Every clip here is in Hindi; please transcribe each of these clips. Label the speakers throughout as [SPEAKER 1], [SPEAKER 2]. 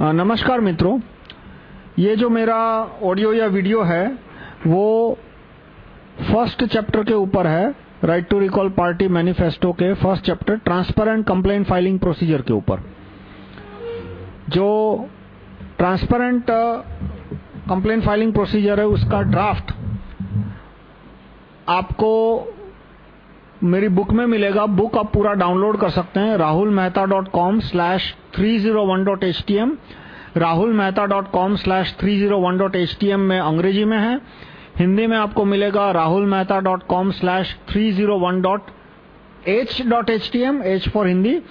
[SPEAKER 1] नमस्कार मित्रों, ये जो मेरा ऑडियो या वीडियो है, वो फ़र्स्ट चैप्टर के ऊपर है right to recall party manifesto के first chapter transparent complaint filing procedure के ऊपर। जो ट्रांसपेरेंट कंप्लेंट फाइलिंग प्रोसीजर है, उसका ड्राफ्ट आपको मेरी बुक में मिलेगा। बुक आप पूरा डाउनलोड कर सकते हैं। rahulmehta.com slash 301.htm rahulmehta.com slash 301.htm में अंग्रेज़ी में है। हिंदी में आपको मिलेगा rahulmehta.com slash 301.h.htm h for Hindi.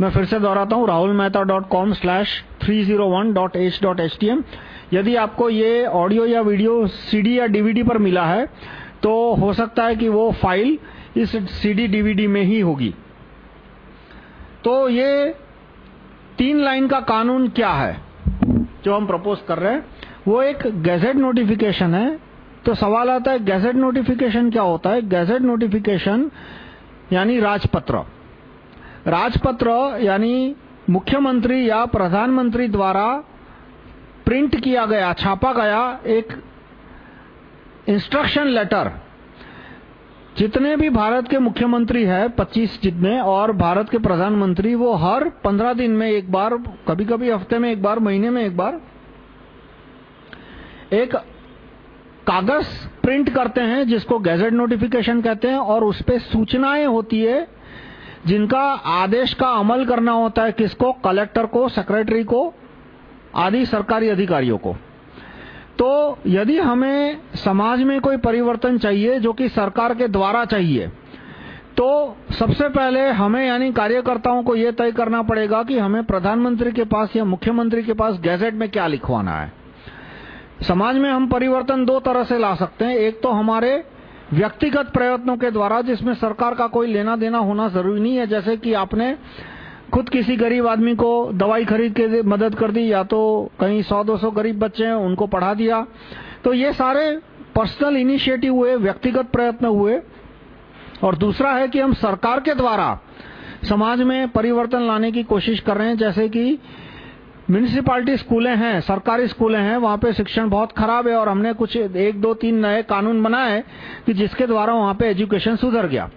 [SPEAKER 1] मैं फिर से दोहराता हूँ। rahulmehta.com slash 301.h.htm यदि आपको ये ऑडियो या वीडियो सीडी या डीवीडी पर मिला है तो हो सकता है कि वो फ़ाइल इस सीडी डीवीडी में ही होगी। तो ये तीन लाइन का कानून क्या है, जो हम प्रपोज कर रहे हैं, वो एक गैजेट नोटिफिकेशन है। तो सवाल आता है गैजेट नोटिफिकेशन क्या होता है? गैजेट नोटिफिकेशन यानी राजपत्र। राजपत्र यानी मुख्यमंत्री या प्रधानमंत्री द्वारा प्रिंट किया गया, छापा गया एक इंस्ट्रक्शन लेटर जितने भी भारत के मुख्यमंत्री हैं 25 जितने, और भारत के प्रधानमंत्री, वो हर 15 दिन में एक बार कभी कभी हफ़्ते में एक बार, महीने में एक बार, एक कागज़ प्रिंट करते हैं, जिसको गैजेट नोटिफिकेशन कहते हैं, और उस पर सूचनाएँ होती है, जिनका आदेश का अमल करना होता है, किसको? कलेक्टर को, सेक्रेटरी को, आदि सरकारी अधिकारियों को। तो यदि हमें समाज में कोई परिवर्तन चाहिए, जो कि सरकार के द्वारा चाहिए तो सबसे पहले हमें, यानी कार्यकर्ताओं को यह तय करना पड़ेगा कि हमें प्रधानमंत्री के पास या मुख्यमंत्री के पास गैजेट में क्या लिखवाना है। समाज में हम परिवर्तन दो तरह से ला सकते हैं। एक तो हमारे व्यक्तिगत प्रयत्नों के द्वारा, जिसमें सरकार का कोई लेना देना होना ज़रूरी नहीं है। जैसे कि आपने खुद किसी गरीब आदमी को दवाई खरीद के मदद कर दी, या तो कहीं सौ, दो सौ गरीब बच्चे हैं, उनको पढ़ा दिया। तो ये सारे पर्सनल इनिशिएटिव हुए, व्यक्तिगत प्रयत्न हुए। और दूसरा है कि हम सरकार के द्वारा समाज में परिवर्तन लाने की कोशिश कर रहे हैं। जैसे कि म्यूनिसिपालिटी स्कूलें हैं, सरकारी स्कूलें हैं, वहाँ पे शिक्षण बहुत खराब है और हमने कुछ एक, दो, तीन नए कानून बनाए कि जिसके द्वारा वहाँ पे एजुकेशन सुधर गया।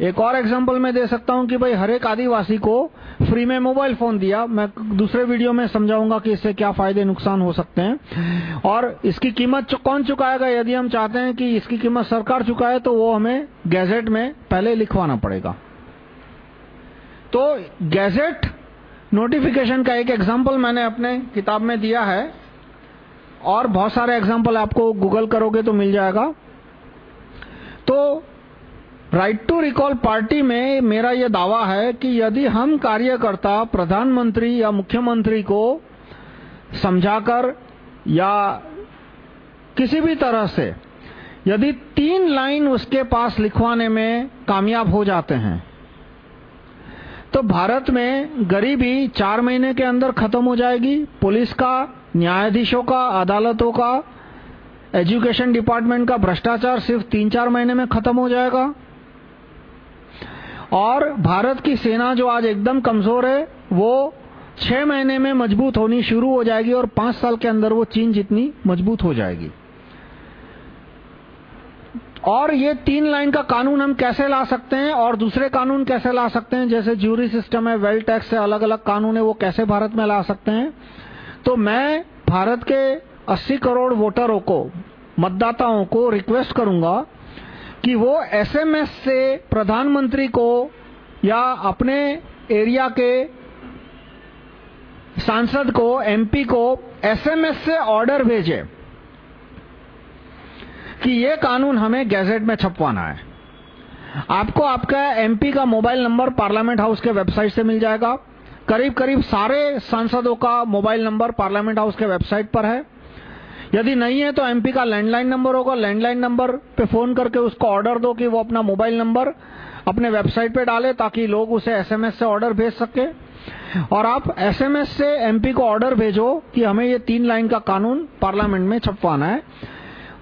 [SPEAKER 1] एक और एग्जांपल मैं दे सकता हूँ कि भाई हर एक आदिवासी को फ्री में मोबाइल फ़ोन दिया। मैं दूसरे वीडियो में समझाऊँगा कि इससे क्या फ़ायदे, नुकसान हो सकते हैं। और इसकी कीमत कौन चुकाएगा? यदि हम चाहते हैं कि इसकी कीमत सरकार चुकाए तो वो हमें गैजेट में पहले लिखवाना पड़ेगा। तो गैजेट नोटिफिकेशन का एक एग्ज़ाम्पल मैंने अपने किताब में दिया है। और बहुत सारे एग्ज़ाम्पल आपको गूगल करोगे तो मिल जाएगा। तो राइट टू रिकॉल पार्टी में मेरा यह दावा है कि यदि हम कार्यकर्ता, प्रधानमंत्री या मुख्यमंत्री को समझाकर या किसी भी तरह से यदि तीन लाइन उसके पास लिखवाने में कामयाब हो जाते हैं तो भारत में गरीबी चार महीने के अंदर खत्म हो जाएगी। पुलिस का, न्यायाधीशों का, अदालतों का, एजुकेशन डिपार्टमेंट का भ्रष्टाचार सिर्फ़ तीन चार महीने में खत्म हो जाएगा। और भारत की सेना जो आज एकदम कमज़ोर है, वो छह महीने में मज़बूत होनी शुरू हो जाएगी और पाँच साल के अंदर वो चीन जितनी मज़बूत हो जाएगी। और ये तीन लाइन का कानून हम कैसे ला सकते हैं और दूसरे कानून कैसे ला सकते हैं? जैसे ज्यूरी सिस्टम है, वेल्थ टैक्स है अलग अलग कानून है, वो कैसे भारत में ला सकते हैं? तो मैं भारत के 80 करोड़ वोटरों को, मतदाताओं को रिक्वेस्ट करूँगा कि वो एसएमएस से प्रधानमंत्री को या अपने एरिया के सांसद को एमपी को एसएमएस से ऑर्डर भेजे कि ये कानून हमें गैजेट में छपवाना है। आपको आपका एमपी का मोबाइल नंबर पार्लियामेंट हाउस के वेबसाइट से मिल जाएगा। करीब करीब सारे सांसदों का मोबाइल नंबर पार्लियामेंट हाउस के वेबसाइट पर है। यदि नहीं है तो एमपी का लैंडलाइन नंबर होगा। लैंडलाइन नंबर पे फ़ोन करके उसको ऑर्डर दो कि वो अपना मोबाइल नंबर अपने वेबसाइट पे डाले ताकि लोग उसे एसएमएस से ऑर्डर भेज सके। और आप एसएमएस से एमपी को ऑर्डर भेजो कि हमें ये तीन लाइन का कानून पार्लियामेंट में छपवाना है।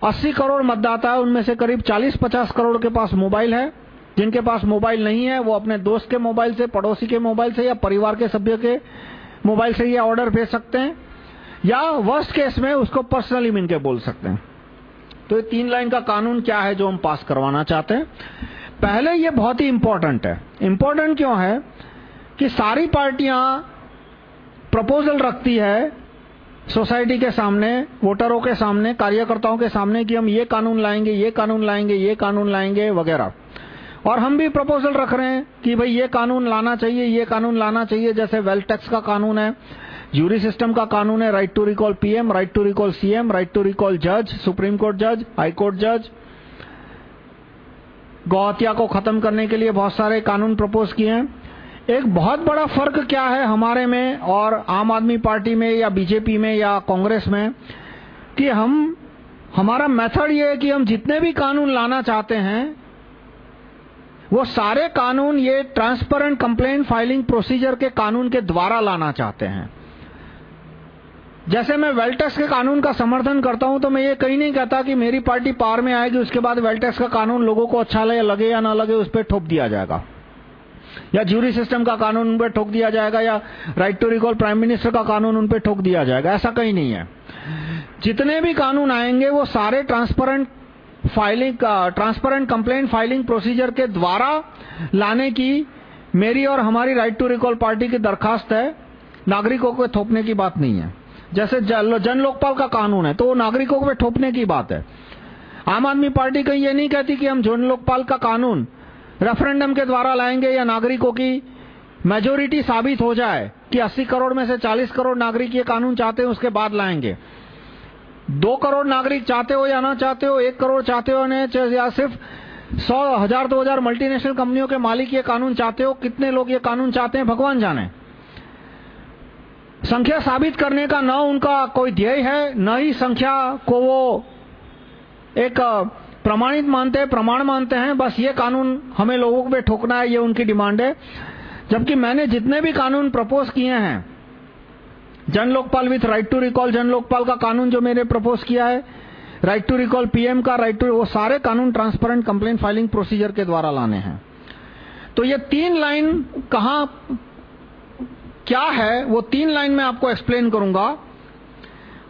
[SPEAKER 1] 80 करोड़ मतदाता है, उनमें से करीब 40-50 करोड़ के पास मोबाइल है। जिनके पास मोबाइल नहीं है, वो अपने दोस्त के मोबाइल से, पड़ोसी के मोबाइल से या परिवार के सभ्य के मोबाइल से ये ऑर्डर भेज सकते हैं। या वर्स्ट केस में उसको पर्सनली मिल के बोल सकते हैं। तो ये तीन लाइन का कानून क्या है जो हम पास करवाना चाहते हैं? पहले ये बहुत ही इंपॉर्टेंट है। इंपॉर्टेंट क्यों है कि सारी पार्टियाँ प्रपोजल रखती है सोसाइटी के सामने वोटरों के सामने, कार्यकर्ताओं के सामने कि हम ये कानून लाएँगे, ये कानून लाएँगे, ये कानून लाएँगे वगैरह। और हम भी प्रपोजल रख रहे हैं कि भाई ये कानून लाना चाहिए, ये कानून लाना चाहिए, जैसे वेल्थ टैक्स का कानून है। जूरी सिस्टम का कानून है right to recall PM right to recall CM right to recall जज सुप्रीम कोर्ट जज हाई कोर्ट जज गौहत्या को खत्म करने के लिए बहुत सारे कानून प्रपोज किए हैं। एक बहुत बड़ा फ़र्क क्या है हमारे में और आम आदमी पार्टी में या बीजेपी में या कांग्रेस में कि हम, हमारा मेथड ये है कि हम जितने भी कानून लाना चाहते हैं, वो सारे कानून ये ट्रांसपेरेंट कंप्लेंट फाइलिंग प्रोसीजर के कानून के द्वारा लाना चाहते हैं। जैसे मैं वेल्टेक्स के कानून का समर्थन करता हूँ तो मैं ये कहीं नहीं कहता कि मेरी पार्टी पार में आएगी उसके बाद वेल्टेक्स का कानून लोगों को अच्छा लगे, लगे या ना लगे उस पर ठोक दिया जाएगा। या ज्यूरी सिस्टम का कानून उन पर ठोक दिया जाएगा या right to recall prime minister का कानून उन पर ठोक दिया जाएगा ऐसा कहीं नहीं है। जितने भी कानून आएँगे वो सारे transparent filing transparent complaint filing procedure के द्वारा लाने की मेरी और हमारी राइट टू रिकॉल पार्टी की दरखास्त है नागरिकों को थोपने की बात नहीं है। जैसे जन लोकपाल का कानून है तो वो नागरिकों को थोपने की बात है। आम आदमी पार्टी कहीं ये नहीं कहती कि हम जन लोकपाल का कानून रेफरेंडम के द्वारा लाएँगे या नागरिकों की मेजोरिटी साबित हो जाए कि 80 करोड़ में से 40 करोड़ नागरिक ये कानून चाहते हैं, उसके बाद लाएँगे। दो करोड़ नागरिक चाहते हो या ना चाहते हो, एक करोड़ चाहते हो या सिर्फ़ सौ, हज़ार, दो हज़ार मल्टीनेशनल कंपनियों के मालिक ये कानून चाहते हो, कितने लोग ये कानून चाहते हैं, भगवान जाने। संख्या साबित करने का न उनका कोई ध्येय है, न ही संख्या को वो एक प्रमाणित मानते हैं, प्रमाण मानते हैं। बस ये कानून हमें लोगों पे ठोकना है, ये उनकी डिमांड है। जबकि मैंने जितने भी कानून प्रपोज किए हैं Jan Lokpal with right to recall Jan Lokpal का कानून जो मैंने प्रपोज किया है, राइट टू रिकॉल पीएम का, राइट टू, वो सारे कानून ट्रांसपेरेंट कंप्लेन फाइलिंग प्रोसीजर के द्वारा लाने हैं। तो ये तीन लाइन कहा क्या है, वो तीन लाइन में आपको एक्सप्लेन करूँगा।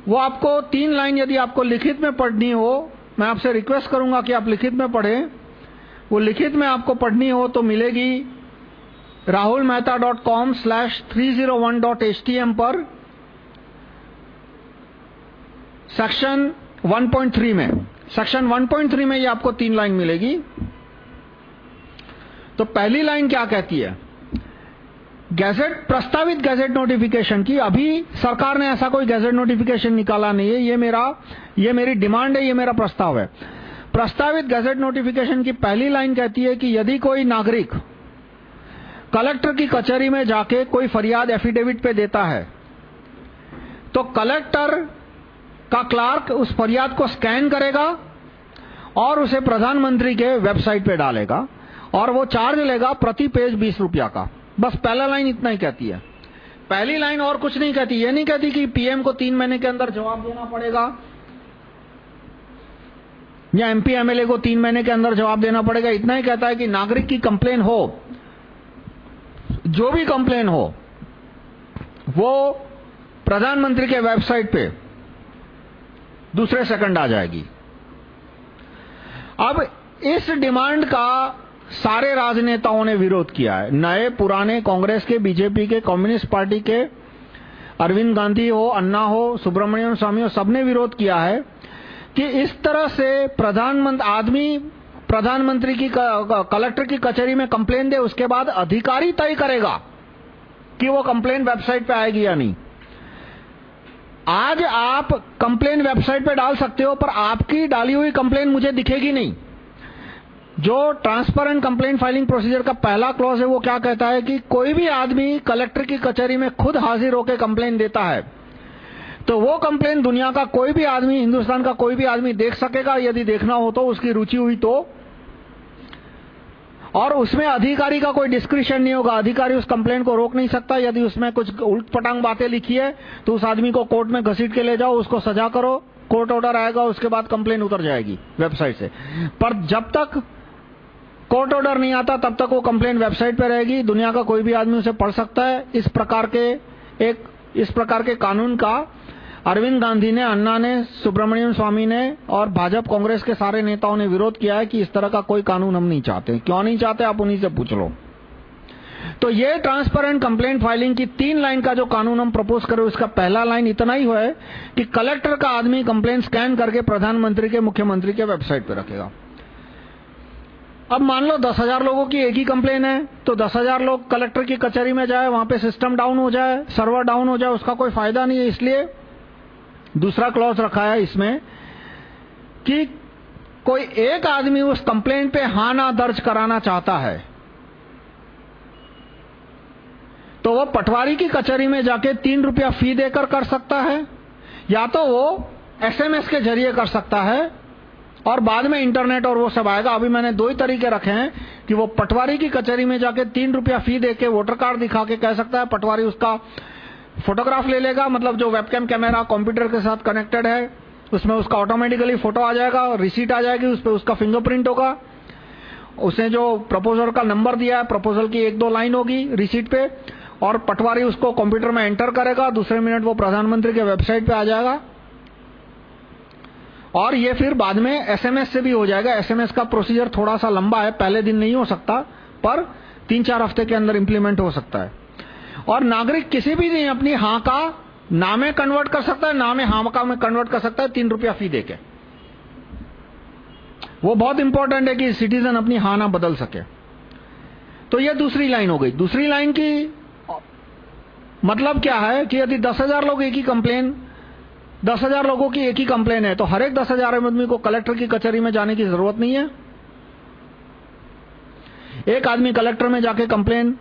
[SPEAKER 1] वो आपको तीन लाइन यदि आपको लिखित में पढ़नी हो, मैं आपसे रिक्वेस्ट करूँगा कि आप लिखित में पढ़ें। वो लिखित में आपको पढ़नी हो तो मिलेगी rahulmehta.com slash 301.htm पर सेक्शन 1.3 में। सेक्शन 1.3 में ये आपको तीन लाइन मिलेगी। तो पहली लाइन क्या कहती है? गैजेट, प्रस्तावित गैजेट नोटिफिकेशन की, अभी सरकार ने ऐसा कोई गैजेट नोटिफिकेशन निकाला नहीं है, ये मेरा, ये मेरी डिमांड है, ये मेरा प्रस्ताव है। प्रस्तावित गैजेट नोटिफिकेशन की पहली लाइन कहती है कि यदि कोई नागरिक कलेक्टर की कचहरी में जाके कोई फरियाद एफिडेविट पे देता है तो कलेक्टर का क्लार्क उस फरियाद को स्कैन करेगा और उसे प्रधानमंत्री के वेबसाइट पे डालेगा और वो चार्ज लेगा प्रति पेज बीस रुपया का। बस पहला लाइन इतना ही कहती है। पहली लाइन और कुछ नहीं कहती। ये नहीं कहती कि पीएम को तीन महीने के अंदर जवाब देना पड़ेगा, या एमपी एमएलए को तीन महीने के अंदर जवाब देना पड़ेगा। इतना ही कहता है कि नागरिक की कंप्लेन हो, जो भी कंप्लेन हो, वो प्रधानमंत्री के वेबसाइट पे दूसरे सेकंड आ जाएगी। अब इस डिमांड का सारे राजनेताओं ने विरोध किया है। नए पुराने कांग्रेस के, बीजेपी के, कम्युनिस्ट पार्टी के, अरविंद गांधी हो, अन्ना हो, सुब्रमण्यम स्वामी हो, सबने विरोध किया है कि इस तरह से प्रधानमंत्री आदमी, प्रधानमंत्री की, कलेक्टर की कचहरी में कंप्लेन दे, उसके बाद अधिकारी तय करेगा कि वो कंप्लेन वेबसाइट पे आएगी या नहीं। आज आप कंप्लेन वेबसाइट पे डाल सकते हो, पर आपकी डाली हुई कंप्लेन मुझे दिखेगी नहीं। जो ट्रांसपेरेंट कंप्लेंट फाइलिंग प्रोसीजर का पहला क्लॉज है, वो क्या कहता है कि कोई भी आदमी कलेक्टर की कचहरी में खुद हाजिर होकर कंप्लेंट देता है तो वो कंप्लेंट दुनिया का कोई भी आदमी, हिंदुस्तान का कोई भी आदमी देख सकेगा। यदि देखना हो तो उसकी रुचि हुई तो। और उसमें अधिकारी का कोई डिस्क्रिप्शन नहीं होगा। अधिकारी उस कंप्लेंट को रोक नहीं सकता। यदि उसमें कुछ उल्ट पटांग बातें लिखी है तो उस आदमी को कोर्ट में घसीट के ले जाओ, उसको सजा करो कोर्ट ऑर्डर आएगा, उसके बाद कंप्लेंट उतर जाएगी वेबसाइट से। पर जब तक कोर्ट ऑर्डर नहीं आता तब तक वो कंप्लेंट वेबसाइट पे रहेगी। दुनिया का कोई भी आदमी उसे पढ़ सकता है। इस प्रकार के एक इस प्रकार के कानून का अरविंद गांधी ने, अन्ना ने, सुब्रमण्यम स्वामी ने और भाजपा कांग्रेस के सारे नेताओं ने विरोध किया है कि इस तरह का कोई कानून हम नहीं चाहते। क्यों नहीं चाहते? आप उन्हीं से पूछ लो। तो ये ट्रांसपेरेंट कंप्लेंट फाइलिंग की तीन लाइन का जो कानून हम प्रपोज करें उसका पहला लाइन इतना ही है कि कलेक्टर का आदमी कंप्लेंट स्कैन करके प्रधानमंत्री के मुख्यमंत्री के वेबसाइट पर रखेगा। अब मान लो दस हज़ार लोगों की एक ही कंप्लेन है तो दस हज़ार लोग कलेक्टर की कचहरी में जाए, वहाँ पे सिस्टम डाउन हो जाए सर्वर डाउन हो जाए, उसका कोई फ़ायदा नहीं है इसलिए दूसरा क्लॉज रखा है इसमें कि कोई एक आदमी उस कंप्लेन पे हाँ ना दर्ज कराना चाहता है तो वो पटवारी की कचहरी में जाके तीन रुपया फ़ी देकर कर सकता है, या तो वो एसएमएस के ज़रिए कर सकता है और बाद में इंटरनेट और वो सब आएगा। अभी मैंने दो ही तरीके रखे हैं कि वो पटवारी की कचहरी में जाके तीन रुपया फ़ी देके वोटर कार्ड दिखा के कह सकता है, पटवारी उसका फोटोग्राफ ले लेगा मतलब जो वेबकैम कैमरा कंप्यूटर के साथ कनेक्टेड है, उसमें उसका ऑटोमेटिकली फ़ोटो आ जाएगा रिसीट आ जाएगी, उस पर उसका फिंगरप्रिंट होगा। उसने जो प्रपोजल का नंबर दिया है प्रपोजल की एक दो लाइन होगी रिसीट पे, और पटवारी उसको कंप्यूटर में एंटर करेगा, दूसरे मिनट वो प्रधानमंत्री के वेबसाइट पे आ जाएगा। और ये फिर बाद में एसएमएस से भी हो जाएगा। एसएमएस का प्रोसीजर थोड़ा सा लंबा है, पहले दिन नहीं हो सकता, पर तीन चार हफ़्ते के अंदर इंप्लीमेंट हो सकता है। और नागरिक किसी भी दिन अपनी हाँ का नामे कन्वर्ट कर सकता है, नामे हाँ का में कन्वर्ट कर सकता है, तीन रुपया फ़ी देके। वो बहुत इंपॉर्टेंट है कि सिटीजन अपनी हाँ ना बदल सके। तो ये दूसरी लाइन हो गई। दूसरी लाइन की मतलब क्या है कि यदि दस हज़ार लोग एक ही कंप्लेन दस हज़ार लोगों की एक ही कंप्लेन है। तो हर एक दस हज़ार आदमी को कलेक्टर की कचहरी में जाने की ज़रूरत नहीं है। एक आदमी कलेक्टर में जाके कंप्लेन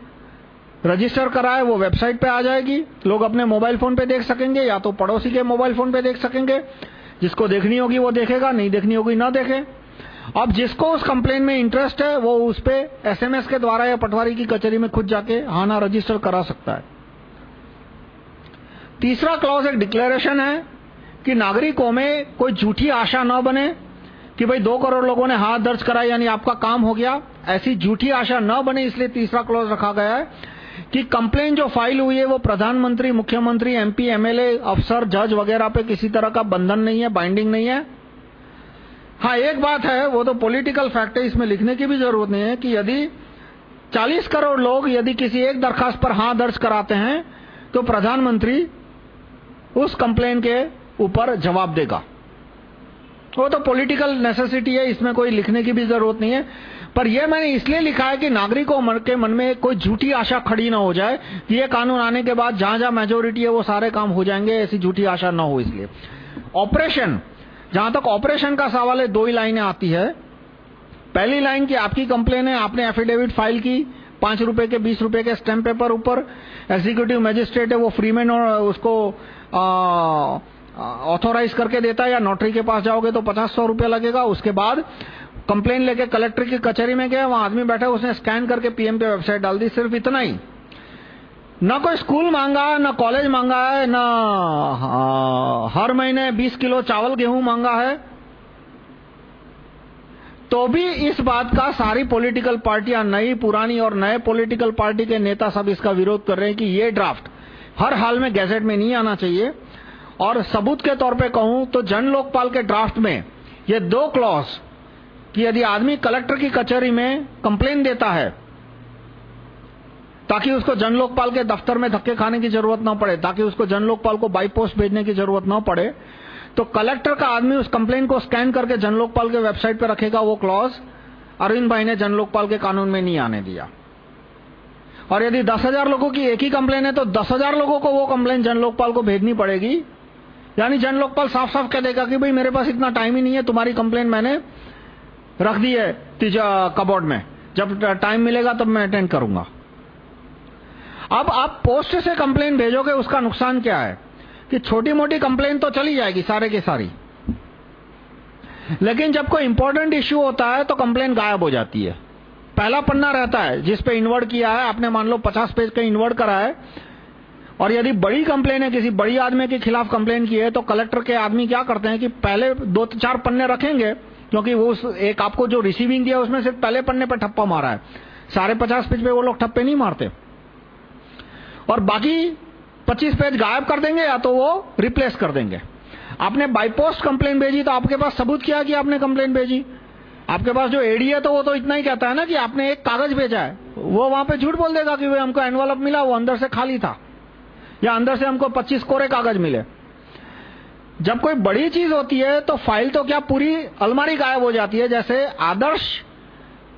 [SPEAKER 1] रजिस्टर कराए, वो वेबसाइट पे आ जाएगी। लोग अपने मोबाइल फ़ोन पे देख सकेंगे, या तो पड़ोसी के मोबाइल फ़ोन पे देख सकेंगे। जिसको देखनी होगी वो देखेगा, नहीं देखनी होगी ना देखे। अब जिसको उस कंप्लेन में इंटरेस्ट है, वो उस पर एसएमएस के द्वारा या पटवारी की कचहरी में खुद जाके हाना रजिस्टर करा सकता है। तीसरा क्लॉज एक डिक्लेरेशन है। कि नागरिकों में कोई झूठी आशा न बने कि भाई दो करोड़ लोगों ने हाथ दर्ज करा यानी आपका काम हो गया। ऐसी झूठी आशा न बने, इसलिए तीसरा क्लॉज रखा गया है कि कंप्लेन जो फ़ाइल हुई है, वो प्रधानमंत्री, मुख्यमंत्री एमपी एमएलए अफसर जज वगैरह पे किसी तरह का बंधन नहीं है बाइंडिंग नहीं है। हाँ एक बात है, वो तो पॉलिटिकल फैक्ट है, इसमें लिखने की भी ज़रूरत नहीं है कि यदि 40 करोड़ लोग यदि किसी एक दरखास्त पर हाँ दर्ज कराते हैं तो प्रधानमंत्री उस कंप्लेन के ऊपर जवाब देगा। वो तो पॉलिटिकल नेसेसिटी है, इसमें कोई लिखने की भी ज़रूरत नहीं है। पर यह मैंने इसलिए लिखा है कि नागरिकों के मन में कोई झूठी आशा खड़ी ना हो जाए कि ये कानून आने के बाद जहाँ जहाँ मेजोरिटी है, वो सारे काम हो जाएँगे, ऐसी झूठी आशा ना हो इसलिए। ऑपरेशन जहाँ तक ऑपरेशन का सवाल है, दो ही लाइनें आती है। पहली लाइन की आपकी कंप्लेन है, आपने एफिडेविट फ़ाइल की, पाँच रुपए के, बीस रुपए के स्टैंप पेपर ऊपर एग्जीक्यूटिव मजिस्ट्रेट है, वो फ्रीमैन उसको ऑथोराइज करके देता है या नोटरी के पास जाओगे तो पचास सौ रुपया लगेगा। उसके बाद कंप्लेन लेके कलेक्टर की कचहरी में गया, वहाँ आदमी बैठा, उसने स्कैन करके पीएम पे वेबसाइट डाल दी, सिर्फ़ इतना ही। ना कोई स्कूल मांगा है ना कॉलेज मांगा है, ना हर महीने 20 किलो चावल गेहूँ मांगा है। तो भी इस बात का सारी पॉलिटिकल पार्टियाँ, नई, पुरानी और नए पॉलिटिकल पार्टी के नेता सब इसका विरोध कर रहे हैं कि ये ड्राफ्ट हर हाल में गैजेट में नहीं आना चाहिए। और सबूत के तौर पे कहूँ तो जन लोकपाल के ड्राफ्ट में ये दो क्लॉज कि यदि आदमी कलेक्टर की कचहरी में कंप्लेन देता है, ताकि उसको जन लोकपाल के दफ्तर में धक्के खाने की ज़रूरत ना पड़े, ताकि उसको जन लोकपाल को बाई पोस्ट भेजने की ज़रूरत ना पड़े तो कलेक्टर का आदमी उस कंप्लेन को स्कैन करके जन लोकपाल के वेबसाइट पर रखेगा वो क्लॉज अरविंद भाई ने जन लोकपाल के कानून में नहीं आने दिया। और यदि दस हज़ार लोगों की एक ही कंप्लेन है तो दस हज़ार लोगों को वो कंप्लेन जन लोकपाल को भेजनी पड़ेगी। यानी जन लोकपाल साफ़ साफ़ कह देगा कि भाई मेरे पास इतना टाइम ही नहीं है, तुम्हारी कंप्लेन मैंने रख दी है तीजा कबोर्ड में। जब टाइम मिलेगा तब मैं अटेंड करूँगा। अब आप पोस्ट से कंप्लेन भेजोगे, उसका नुकसान क्या है? कि छोटी मोटी कंप्लेन तो चली जाएगी, सारे के सारी। लेकिन जब कोई इंपॉर्टेंट इश्यू होता है तो कंप्लेन गायब हो जाती है। पहला पन्ना रहता है, जिस पे इन्वर्ट किया है, आपने मान लो 50 पेज का इन्वर्ट करा है और यदि बड़ी कंप्लेन है, किसी बड़ी आदमी के खिलाफ कंप्लेन की है तो कलेक्टर के आदमी क्या करते हैं कि पहले दो चार पन्ने रखेंगे, क्योंकि वो एक आपको जो रिसीविंग दिया, उसमें सिर्फ़ पहले पन्ने पर ठप्पा मारा है। सारे पचास पेज पे वो लोग ठप्पे नहीं मारते। और बाकी 25 पेज गायब कर देंगे, या तो वो रिप्लेस कर देंगे। आपने बाईपोस्ट कंप्लेन भेजी तो आपके पास सबूत किया कि आपने कंप्लेन भेजी? आपके पास जो एडी है तो वो तो इतना ही कहता है ना कि आपने एक कागज़ भेजा है। वो वहाँ पे झूठ बोल देगा कि भाई हमको एनवलप मिला, वो अंदर से खाली था। या अंदर से हमको 25 कोरे कागज़ मिले। जब कोई बड़ी चीज़ होती है तो फ़ाइल तो क्या पूरी अलमारी गायब हो जाती है? जैसे आदर्श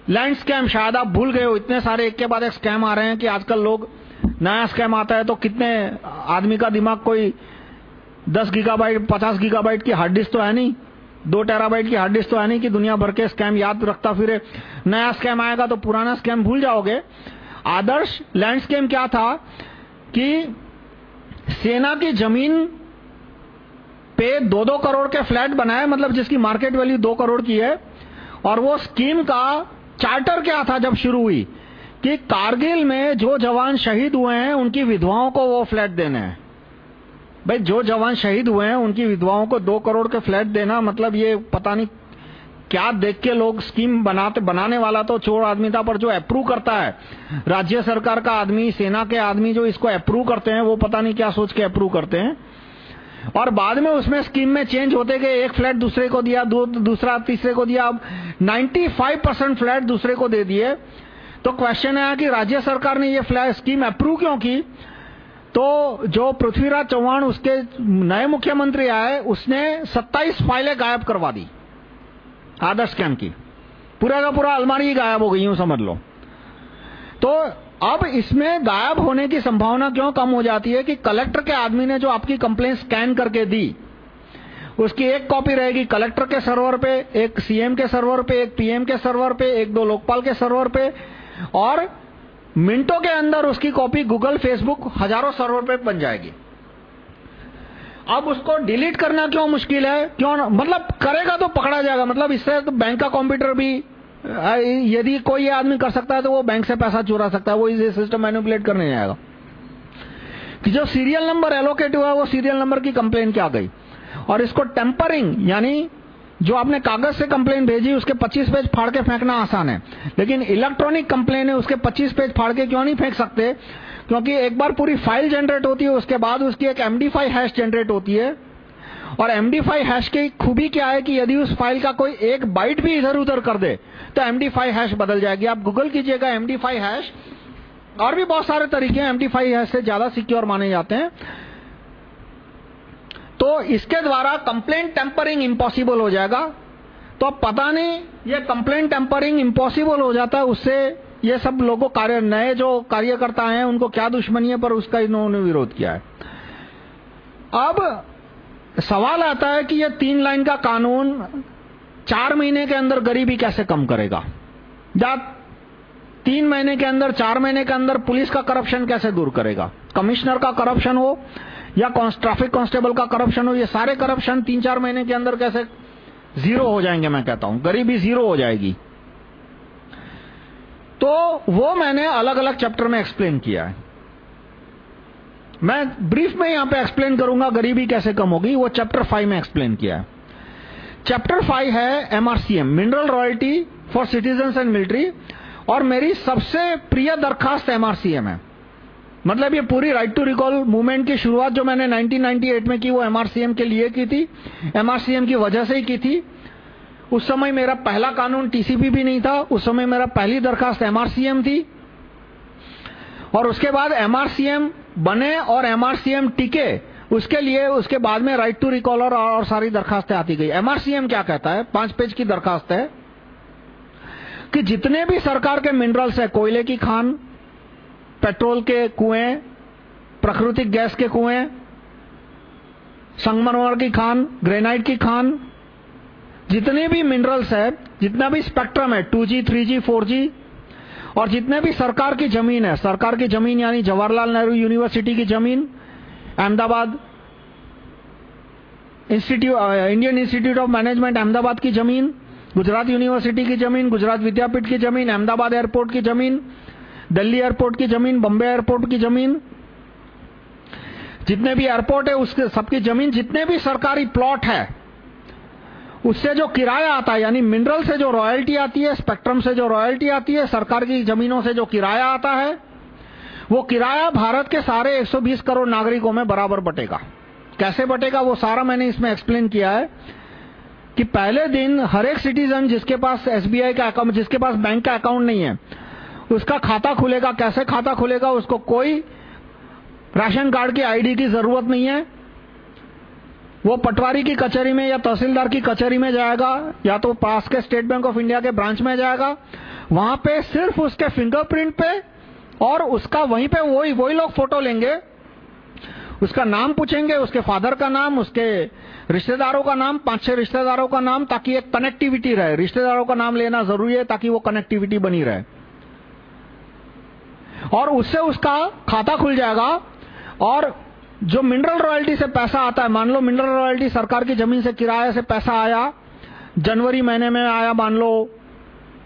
[SPEAKER 1] लैंड स्कैम शायद आप भूल गए हो, इतने सारे एक के बाद एक स्कैम आ रहे हैं कि आजकल लोग नया स्कैम आता है तो कितने आदमी का दिमाग कोई 10 गीगाबाइट 50 गीगाबाइट की हार्ड डिस्क तो है नहीं? दो टेराबाइट की हार्ड डिस्क तो है नहीं कि दुनिया भर के स्कैम याद रखता फिर। नया स्कैम आएगा तो पुराना स्कैम भूल जाओगे। आदर्श लैंड स्कैम क्या था कि सेना की ज़मीन पे दो दो करोड़ के फ्लैट बनाए मतलब जिसकी मार्केट वैल्यू दो करोड़ की है, और वो स्कीम का चार्टर क्या था जब शुरू हुई? कि कारगिल में जो जवान शहीद हुए हैं, उनकी विधवाओं को वो फ्लैट देने हैं। भाई, जो जवान शहीद हुए हैं, उनकी विधवाओं को दो करोड़ के फ्लैट देना मतलब ये पता नहीं क्या देख के लोग स्कीम बनाते बनाने वाला तो चोर आदमी था पर जो अप्रूव करता है राज्य सरकार का आदमी सेना के आदमी जो इसको अप्रूव करते हैं वो पता नहीं क्या सोच के अप्रूव करते हैं। और बाद में उसमें स्कीम में चेंज होते गए एक फ्लैट दूसरे को दिया दू, दूसरा तीसरे को दिया अब 95 परसेंट फ्लैट दूसरे को दे दिए। तो क्वेश्चन है कि राज्य सरकार ने ये फ्लैट स्कीम अप्रूव क्यों की? तो जो पृथ्वीराज चौहान उसके नए मुख्यमंत्री आए उसने 27 फाइलें गायब करवा दी। आदर्श स्कैम की। पूरा का पूरा अलमारी गायब हो गई हूँ, समझ लो। तो अब इसमें गायब होने की संभावना क्यों कम हो जाती है कि कलेक्टर के आदमी ने जो आपकी कंप्लेन स्कैन करके दी, उसकी एक कॉपी रहेगी कलेक्टर के सर्वर पे, एक सीएम के सर्वर पे, एक पीएम के सर्वर पे, एक दो लोकपाल के सर्वर पे, और मिनटों के अंदर उसकी कॉपी गूगल, फेसबुक, हज़ारों सर्वर पे बन जाएगी। अब उसको डिलीट करना क्यों मुश्किल है? क्यों मतलब करेगा तो पकड़ा जाएगा। मतलब इससे तो बैंक का कंप्यूटर भी यदि कोई आदमी कर सकता है तो वो बैंक से पैसा चुरा सकता है। वो इसे सिस्टम मैनिपुलेट करने जाएगा कि जो सीरियल नंबर एलोकेट हुआ, वो सीरियल नंबर की कंप्लेन क्या गई? और इसको टेम्परिंग यानी जो आपने कागज़ से कंप्लेन भेजी, उसके 25 पेज फाड़ के फेंकना आसान है। लेकिन इलेक्ट्रॉनिक कंप्लेन है, उसके 25 पेज फाड़ के क्यों नहीं फेंक सकते? क्योंकि एक बार पूरी फ़ाइल जनरेट होती है, उसके बाद उसकी एक MD5 हैश जनरेट होती है। और MD5 हैश की खूबी क्या है कि यदि उस फ़ाइल का कोई एक बाइट भी इधर उधर कर दे तो MD5 हैश बदल जाएगी। आप गूगल कीजिएगा MD5 हैश और भी बहुत सारे तरीके हैं MD5 हैश से ज़्यादा सिक्योर माने जाते हैं। तो इसके द्वारा कंप्लेंट टेम्परिंग इम्पॉसिबल हो जाएगा। तो पता नहीं, ये कंप्लेंट टेम्परिंग इम्पॉसिबल हो जाता है उससे ये सब लोगों, कार्य, नए जो कार्यकर्ता हैं, उनको क्या दुश्मनी है, पर उसका इन्होंने विरोध किया है। अब सवाल आता है कि ये तीन लाइन का कानून चार महीने के अंदर गरीबी कैसे कम करेगा? या तीन महीने के अंदर, चार महीने के अंदर पुलिस का करप्शन कैसे दूर करेगा? कमिश्नर का करप्शन हो, या ट्रैफ़िक कांस्टेबल का करप्शन हो, ये सारे करप्शन तीन चार महीने के अंदर कैसे ज़ीरो हो जाएँगे, मैं कहता हूँ। गरीबी ज़ीरो हो जाएगी। तो वो मैंने अलग अलग चैप्टर में एक्सप्लेन किया है। मैं ब्रीफ में यहाँ पे एक्सप्लेन करूँगा गरीबी कैसे कम होगी, वो चैप्टर फाइव में एक्सप्लेन किया है। चैप्टर फाइव है MRCM mineral royalty for citizen and military और मेरी सबसे प्रिय दरखास्त एमआरसीएम है। मतलब ये पूरी राइट टू रिकॉल मूवमेंट की शुरुआत जो मैंने 1998 में की, वो एमआरसीएम के लिए की थी। एमआरसीएम की वजह से ही की थी। उस समय मेरा पहला कानून टीसीपी भी नहीं था उस समय मेरा पहली दरखास्त एमआरसीएम थी। और उसके बाद एमआरसीएम बने और एमआरसीएम टिके उसके लिए उसके बाद में राइट टू रिकॉल और, और सारी दरखास्तें आती गई। एमआरसीएम क्या कहता है? पाँच पेज की दरखास्त है कि जितने भी सरकार के मिनरल्स है कोयले की खान पेट्रोल के कुएँ प्राकृतिक गैस के कुएँ संगमरमर की खान ग्रेनाइट की खान जितने भी मिनरल्स है जितना भी स्पेक्ट्रम है 2G, 3G, 4G और जितने भी सरकार की ज़मीन है सरकार की ज़मीन यानी जवाहरलाल नेहरू यूनिवर्सिटी की ज़मीन Ahmedabad institute Indian institute of management Ahmedabad की ज़मीन गुजरात यूनिवर्सिटी की ज़मीन गुजरात विद्यापीठ की ज़मीन अहमदाबाद एयरपोर्ट की ज़मीन दिल्ली एयरपोर्ट की ज़मीन बम्बे एयरपोर्ट की ज़मीन। जितने भी एयरपोर्ट है उसके सबकी ज़मीन जितने भी सरकारी प्लॉट है उससे जो किराया आता है, यानी मिनरल से जो रॉयल्टी आती है स्पेक्ट्रम से जो रॉयल्टी आती है, सरकार की जमीनों से जो किराया आता है, वो किराया भारत के सारे 120 करोड़ नागरिकों में बराबर बटेगा। कैसे बटेगा, वो सारा मैंने इसमें एक्सप्लेन किया है कि पहले दिन हर एक सिटीजन जिसके पास एसबीआई का अकाउंट जिसके पास बैंक का अकाउंट नहीं है, उसका खाता खुलेगा। कैसे खाता खुलेगा, उसको कोई राशन कार्ड की आईडी की ज़रूरत नहीं है। वो पटवारी की कचहरी में या तहसीलदार की कचहरी में जाएगा, या तो पास के स्टेट बैंक ऑफ़ इंडिया के ब्रांच में जाएगा, वहाँ पे सिर्फ़ उसके फिंगरप्रिंट पे और उसका वहीं पे वही वही लोग फ़ोटो लेंगे। उसका नाम पूछेंगे, उसके फादर का नाम, उसके रिश्तेदारों का नाम, पाँच छह रिश्तेदारों का नाम, ताकि एक कनेक्टिविटी रहे। रिश्तेदारों का नाम लेना ज़रूरी है ताकि वो कनेक्टिविटी बनी रहे। और उससे उसका खाता खुल जाएगा और जो मिनरल रॉयल्टी से पैसा आता है, मान लो मिनरल रॉयल्टी सरकार की ज़मीन से किराए से पैसा आया, जनवरी महीने में आया, मान लो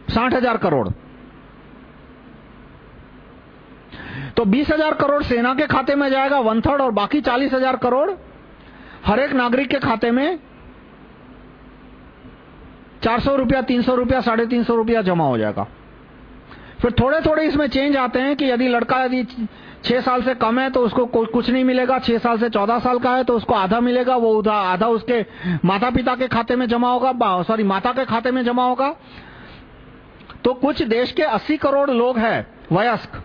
[SPEAKER 1] साठ हज़ार करोड़। तो बीस हज़ार करोड़ सेना के खाते में जाएगा वन थर्ड और बाकी चालीस हज़ार करोड़ हर एक नागरिक के खाते में चार सौ रुपया, तीन सौ रुपया, साढ़े तीन सौ रुपया जमा हो जाएगा। फिर थोड़े थोड़े इसमें चेंज आते हैं कि यदि लड़का यदि छह साल से कम है तो उसको कुछ नहीं मिलेगा। छह साल से चौदह साल का है तो उसको आधा मिलेगा। वो आधा उसके माता पिता के खाते में जमा होगा। सॉरी, माता के खाते में जमा होगा। तो कुछ देश के 80 करोड़ लोग हैं, वयस्क।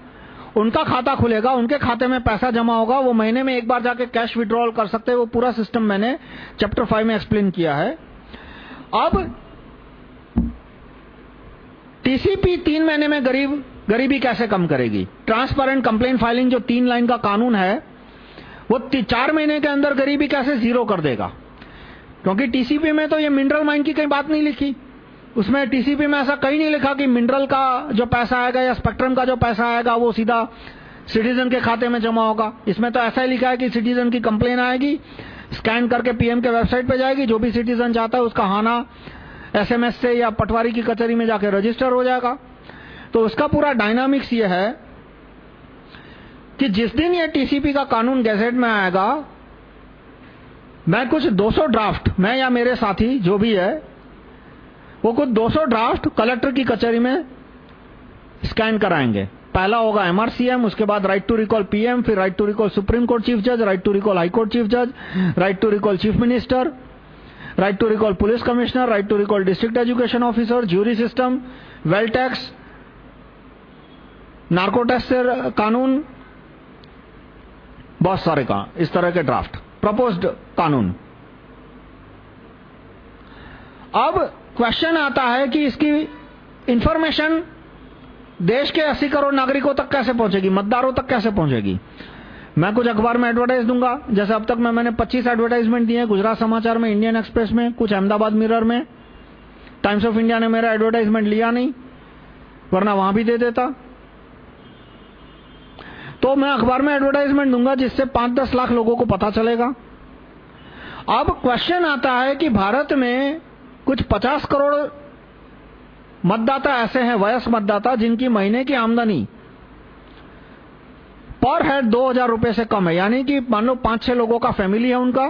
[SPEAKER 1] उनका खाता खुलेगा, उनके खाते में पैसा जमा होगा। वो महीने में एक बार जाके कैश विड्रॉल कर सकते हैं। वो पूरा सिस्टम मैंने चैप्टर फाइव में एक्सप्लेन किया है। अब, टीसीपी तीन महीने में गरीब गरीबी कैसे कम करेगी? ट्रांसपेरेंट कंप्लेन फाइलिंग जो तीन लाइन का कानून है, वो चार महीने के अंदर गरीबी कैसे ज़ीरो कर देगा? क्योंकि टीसीपी में तो ये मिनरल माइन की कहीं बात नहीं लिखी। उसमें टीसीपी में ऐसा कहीं नहीं लिखा कि मिनरल का जो पैसा आएगा या स्पेक्ट्रम का जो पैसा आएगा, वो सीधा सिटीजन के खाते में जमा होगा। इसमें तो ऐसा ही लिखा है कि सिटीजन की कंप्लेन आएगी स्कैन करके पीएम के वेबसाइट पर जाएगी, जो भी सिटीजन चाहता है उसका हाना एसएमएस से या पटवारी की कचहरी में जाके रजिस्टर हो जाएगा। तो उसका पूरा डायनामिक्स ये है कि जिस दिन ये टीसीपी का कानून गैजेट में आएगा, मैं कुछ 200 ड्राफ्ट मैं या मेरे साथी जो भी है, वो कुछ 200 ड्राफ्ट कलेक्टर की कचहरी में स्कैन कराएँगे। पहला होगा एमआरसीएम उसके बाद राइट टू रिकॉल पीएम फिर right to recall supreme court chief जज right to recall high court chief जज right to recall chief minister right to recall police commissioner right to recall district education officer jury system wealth tax narco test कानून, बहुत सारे का, इस तरह के ड्राफ्ट प्रपोज्ड कानून। अब क्वेश्चन आता है कि इसकी इंफॉर्मेशन देश के 80 करोड़ नागरिकों तक कैसे पहुंचेगी, मतदारों तक कैसे पहुंचेगी? मैं कुछ अखबार में एडवर्टाइज दूँगा, जैसे अब तक मैं, मैंने 25 एडवर्टाइजमेंट दिए गुजरात समाचार में इंडियन एक्सप्रेस में, कुछ अहमदाबाद मिरर में। टाइम्स ऑफ़ इंडिया ने मेरा एडवर्टाइजमेंट लिया नहीं, वरना वहाँ भी दे देता। तो मैं अखबार में एडवर्टाइजमेंट दूँगा, जिससे पाँच दस लाख लोगों को पता चलेगा। अब क्वेश्चन आता है कि भारत में कुछ पचास करोड़ मतदाता ऐसे हैं, वयस्क मतदाता, जिनकी महीने की आमदनी पर हेड दो हज़ार रुपए से कम है। यानी कि मान लो पाँच छह लोगों का फैमिली है उनका।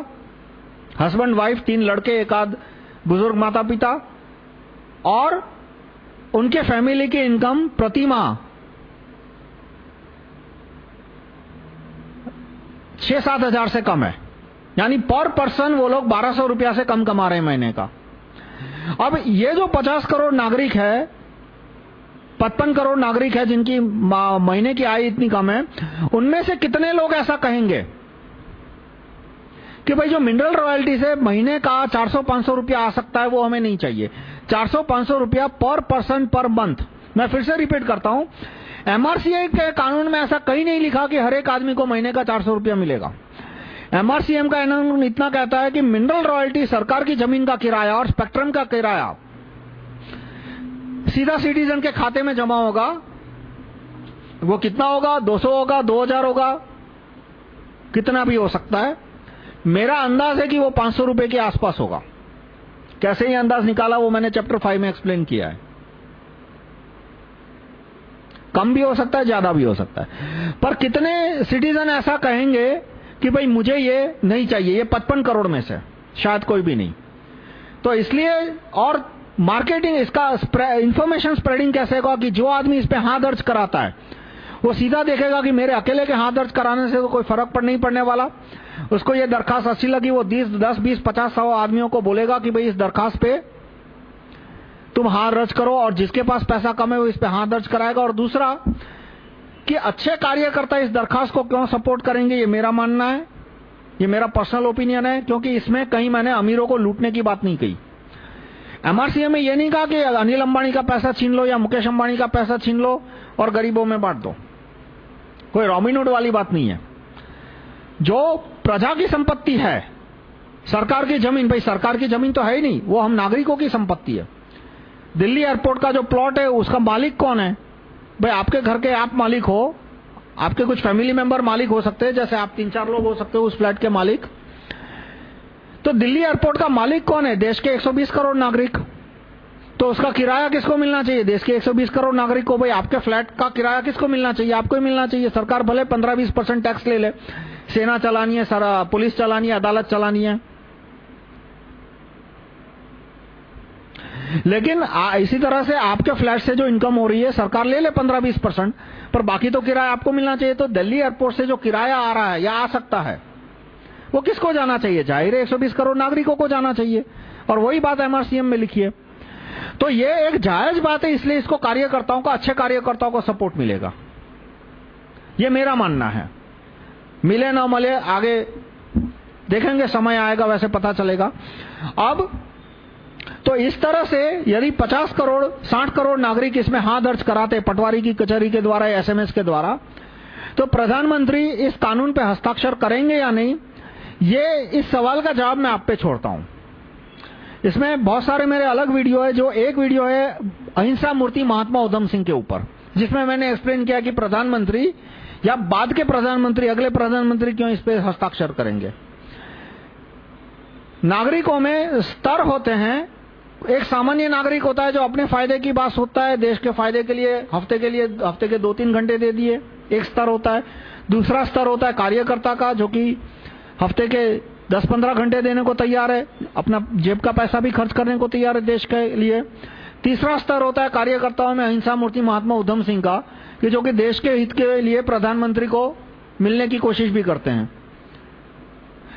[SPEAKER 1] हस्बैंड वाइफ तीन लड़के, एक आध बुज़ुर्ग माता पिता और उनके फैमिली की इनकम प्रति माह छह सात हज़ार से कम है। यानी पर पर्सन वो लोग बारह सौ रुपया से कम कमा रहे हैं महीने का। अब ये जो पचास करोड़ नागरिक है, पचपन करोड़ नागरिक है जिनकी महीने की आय इतनी कम है, उनमें से कितने लोग ऐसा कहेंगे कि भाई जो मिनरल रॉयल्टी से महीने का 400-500 रुपया आ सकता है, वो हमें नहीं चाहिए। 400-500 रुपया पर पर्सन पर मंथ। मैं फिर से रिपीट करता हूँ एमआरसीआई के कानून में ऐसा कहीं नहीं लिखा कि हर एक आदमी को महीने का 400 रुपया मिलेगा। एमआरसीएम का कानून इतना कहता है कि मिनरल रॉयल्टी सरकार की ज़मीन का किराया और स्पेक्ट्रम का किराया सीधा सिटीजन के खाते में जमा होगा। वो कितना होगा? 200 होगा 2000 होगा। कितना भी हो सकता है। मेरा अंदाज है कि वो 500 रुपए के आसपास होगा। कैसे ही अंदाज निकाला वो मैंने चैप्टर 5 में एक्सप्लेन किया है। कम भी हो सकता है ज़्यादा भी हो सकता है। पर कितने सिटीजन ऐसा कहेंगे कि भाई मुझे ये नहीं चाहिए ये पचपन करोड़ में से शायद कोई भी नहीं। तो इसलिए और मार्केटिंग इसका इंफॉर्मेशन स्प्रेडिंग कैसे होगा कि जो आदमी इस पे हाथ दर्ज कराता है वो सीधा देखेगा कि मेरे अकेले के हाथ दर्ज कराने से तो कोई फ़र्क पड़ नहीं पड़ने वाला। उसको ये दरखास्त अच्छी लगी वो 10, 10 20, 50, सौ आदमियों को बोलेगा कि भाई इस दरखास्त पे तुम हाथ दर्ज करो और जिसके पास पैसा कम है वो इस पे हाथ दर्ज कराएगा। और दूसरा, कि अच्छे कार्यकर्ता इस दरखास्त को क्यों सपोर्ट करेंगे, ये मेरा मानना है। ये मेरा पर्सनल ओपिनियन है, क्योंकि इसमें कहीं मैंने अमीरों को लूटने की बात नहीं कही। एमआरसीए में ये नहीं कहा कि अनिल अंबानी का पैसा छीन लो या मुकेश अंबानी का पैसा छीन लो और गरीबों में बांट दो। कोई रोमिनोड वाली बात नहीं है। जो प्रजा की संपत्ति है, सरकार की ज़मीन, भाई सरकार की ज़मीन तो है ही नहीं, वो हम नागरिकों की संपत्ति है। दिल्ली एयरपोर्ट का जो प्लॉट है, उसका मालिक कौन है? भाई, आपके घर के आप मालिक हो। आपके कुछ फैमिली मेंबर मालिक हो सकते हैं, जैसे आप तीन चार लोग हो सकते हो उस फ्लैट के मालिक। तो दिल्ली एयरपोर्ट का मालिक कौन है? देश के 120 करोड़ नागरिक। तो उसका किराया किसको मिलना चाहिए? देश के 120 करोड़ नागरिक को, भाई, आपके फ्लैट का किराया किसको मिलना चाहिए? आपको ही मिलना चाहिए। सरकार भले 15-20 परसेंट टैक्स ले ले। सेना चलानी है, सारा, पुलिस चलानी है, अदालत चलानी है। लेकिन आ, इसी तरह से आपके फ्लैट से जो इनकम हो रही है सरकार ले ले 15-20 परसेंट पर बाकी तो किराया आपको मिलना चाहिए। तो दिल्ली एयरपोर्ट से जो किराया आ रहा है या आ सकता है वो किसको जाना चाहिए? ज़ाहिर है 120 करोड़ नागरिकों को जाना चाहिए। और वही बात एमआरसीएम में लिखी है। तो ये एक जायज़ बात है इसलिए इसको कार्यकर्ताओं का अच्छे कार्यकर्ताओं को सपोर्ट मिलेगा। ये मेरा मानना है। मिले ना मिले आगे देखेंगे समय आएगा वैसे पता चलेगा। अब तो इस तरह से यदि 50 करोड़ 60 करोड़ नागरिक इसमें हाथ दर्ज कराते पटवारी की कचहरी के द्वारा, एसएमएस के द्वारा तो प्रधानमंत्री इस कानून पे हस्ताक्षर करेंगे या नहीं, ये इस सवाल का जवाब मैं आप पे छोड़ता हूँ। इसमें बहुत सारे मेरे अलग वीडियो है, जो एक वीडियो है अहिंसा मूर्ति महात्मा उधम सिंह के ऊपर, जिसमें मैंने एक्सप्लेन किया कि प्रधानमंत्री या बाद के प्रधानमंत्री, अगले प्रधानमंत्री क्यों इस पे हस्ताक्षर करेंगे। नागरिकों में स्तर होते हैं एक सामान्य नागरिक होता है जो अपने फ़ायदे की बात सोचता है, देश के फ़ायदे के लिए, हफ़्ते के लिए, हफ़्ते के दो तीन घंटे दे दिए। एक स्तर होता है। दूसरा स्तर होता है कार्यकर्ता का, जो कि हफ़्ते के 10-15 घंटे देने को तैयार है, अपना जेब का पैसा भी खर्च करने को तैयार है देश के लिए। तीसरा स्तर होता है कार्यकर्ताओं में अहिंसा मूर्ति महात्मा उधम सिंह का, कि जो कि देश के हित के लिए प्रधानमंत्री को मिलने की कोशिश भी करते हैं।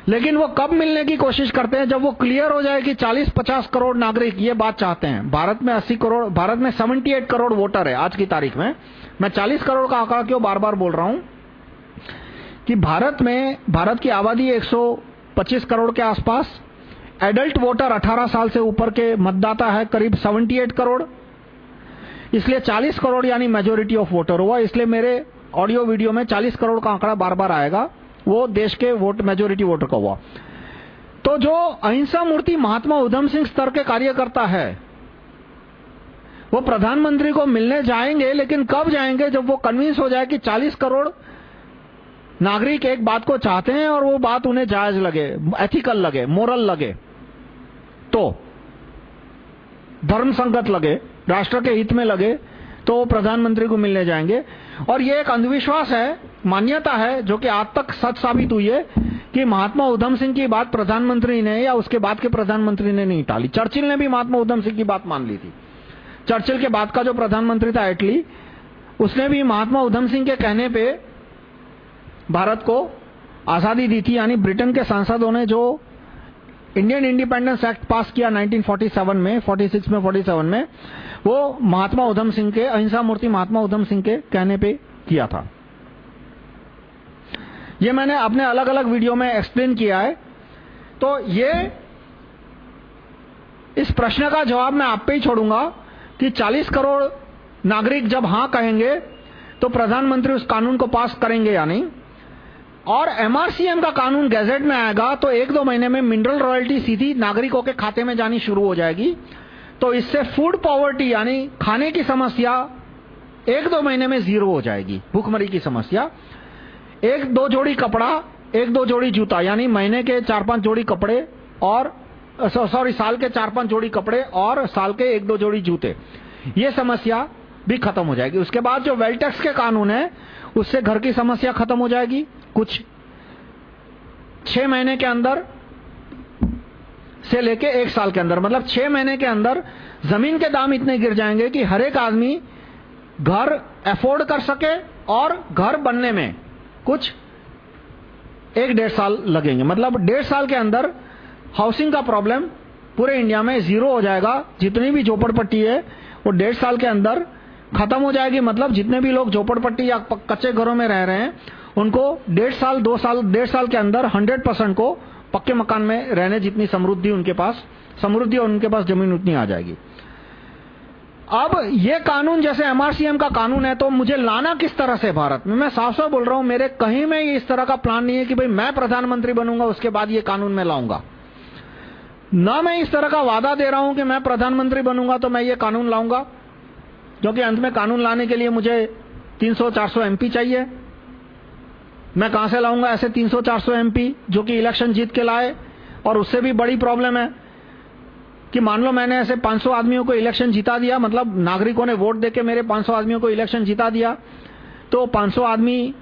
[SPEAKER 1] लेकिन वो कब मिलने की कोशिश करते हैं? जब वो क्लियर हो जाए कि 40-50 करोड़ नागरिक ये बात चाहते हैं। भारत में 80 करोड़, भारत में 78 करोड़ वोटर है आज की तारीख में। मैं 40 करोड़ का आंकड़ा क्यों बार बार बोल रहा हूँ? कि भारत में, भारत की आबादी 125 करोड़ के आसपास एडल्ट वोटर 18 साल से ऊपर के मतदाता है, करीब 78 करोड़। इसलिए 40 करोड़ यानी मेजोरिटी ऑफ़ वोटर हुआ। इसलिए मेरे ऑडियो वीडियो में 40 करोड़ का आंकड़ा बार बार आएगा। वो देश के वोट मेजोरिटी वोटर का हुआ। तो जो अहिंसा मूर्ति महात्मा उधम सिंह स्तर के कार्यकर्ता है, वो प्रधानमंत्री को मिलने जाएँगे, लेकिन कब जाएँगे? जब वो कन्विंस हो जाए कि 40 करोड़ नागरिक एक बात को चाहते हैं और वो बात उन्हें जायज़ लगे एथिकल लगे मोरल लगे तो धर्म संगत लगे, राष्ट्र के हित में लगे तो वो प्रधानमंत्री को मिलने जाएँगे। और ये एक अंधविश्वास है मान्यता है, जो कि आज तक सच साबित हुई है कि महात्मा उधम सिंह की बात प्रधानमंत्री ने या उसके बाद के प्रधानमंत्री ने नहीं टाली। चर्चिल ने भी महात्मा उधम सिंह की बात मान ली थी। चर्चिल के बाद का जो प्रधानमंत्री था एटली उसने भी महात्मा उधम सिंह के कहने पे भारत को आज़ादी दी थी। यानी ब्रिटेन के सांसदों ने जो इंडियन इंडिपेंडेंस एक्ट पास किया 1947 में 46 में 47 में, वो महात्मा उधम सिंह के, अहिंसा मूर्ति महात्मा उधम सिंह के कहने पे किया था। ये मैंने अपने अलग-अलग वीडियो में एक्सप्लेन किया है। तो ये इस प्रश्न का जवाब मैं आप पे ही छोड़ूँगा कि 40 करोड़ नागरिक जब हाँ कहेंगे तो प्रधानमंत्री उस कानून को पास करेंगे या नहीं? और एमआरसीएम का कानून गैजेट में आएगा तो एक दो महीने में मिनरल रॉयल्टी सीधी नागरिकों के खाते में जानी शुरू हो जाएगी। तो इससे फ़ूड पॉवर्टी यानी खाने की समस्या एक दो महीने में ज़ीरो हो जाएगी, भूखमरी की समस्या। एक दो जोड़ी कपड़ा, एक दो जोड़ी जूता, यानी महीने के चार पाँच जोड़ी कपड़े और सॉरी साल के चार पाँच जोड़ी कपड़े और साल के एक दो जोड़ी जूते। ये समस्या भी खत्म हो जाएगी। उसके बाद जो वेल टैक्स के कानून है, उससे घर की समस्या खत्म हो जाएगी। कुछ छह महीने के अंदर से लेके एक साल के अंदर मतलब छह महीने के अंदर ज़मीन के दाम इतने गिर जाएँगे कि हर एक आदमी घर अफोर्ड कर सके और घर बनने में कुछ एक डेढ़ साल लगेंगे। मतलब डेढ़ साल के अंदर हाउसिंग का प्रॉब्लम पूरे इंडिया में ज़ीरो हो जाएगा। जितनी भी झोपड़पट्टी है, वो डेढ़ साल के अंदर खत्म हो जाएगी। मतलब जितने भी लोग झोपड़पट्टी या कच्चे घरों में रह रहे हैं, उनको डेढ़ साल, दो साल, डेढ़ साल के अंदर हंड्रेड परसेंट को पक्के मकान में रहने जितनी समृद्धि उनके पास, समृद्धि और उनके पास ज़मीन उतनी आ जाएगी। अब ये कानून, जैसे एमआरसीएम का कानून है तो मुझे लाना किस तरह से भारत में? मैं साफ़ साफ़ बोल रहा हूँ, मेरे कहीं में इस तरह का प्लान नहीं है कि भाई मैं प्रधानमंत्री बनूँगा, उसके बाद ये कानून में लाऊँगा। ना मैं इस तरह का वादा दे रहा हूँ कि मैं प्रधानमंत्री बनूँगा तो मैं ये कानून लाऊँगा। क्योंकि अंत में कानून लाने के लिए मुझे 300-400 एमपी चाहिए। मैं कहाँ से लाऊँगा ऐसे 300-400 एमपी जो कि इलेक्शन जीत के लाए, और उससे भी बड़ी प्रॉब्लम है। कि मान लो मैंने ऐसे 500 आदमियों को इलेक्शन जिता दिया मतलब नागरिकों ने वोट देके मेरे 500 आदमियों को इलेक्शन जिता दिया तो 500 आदमी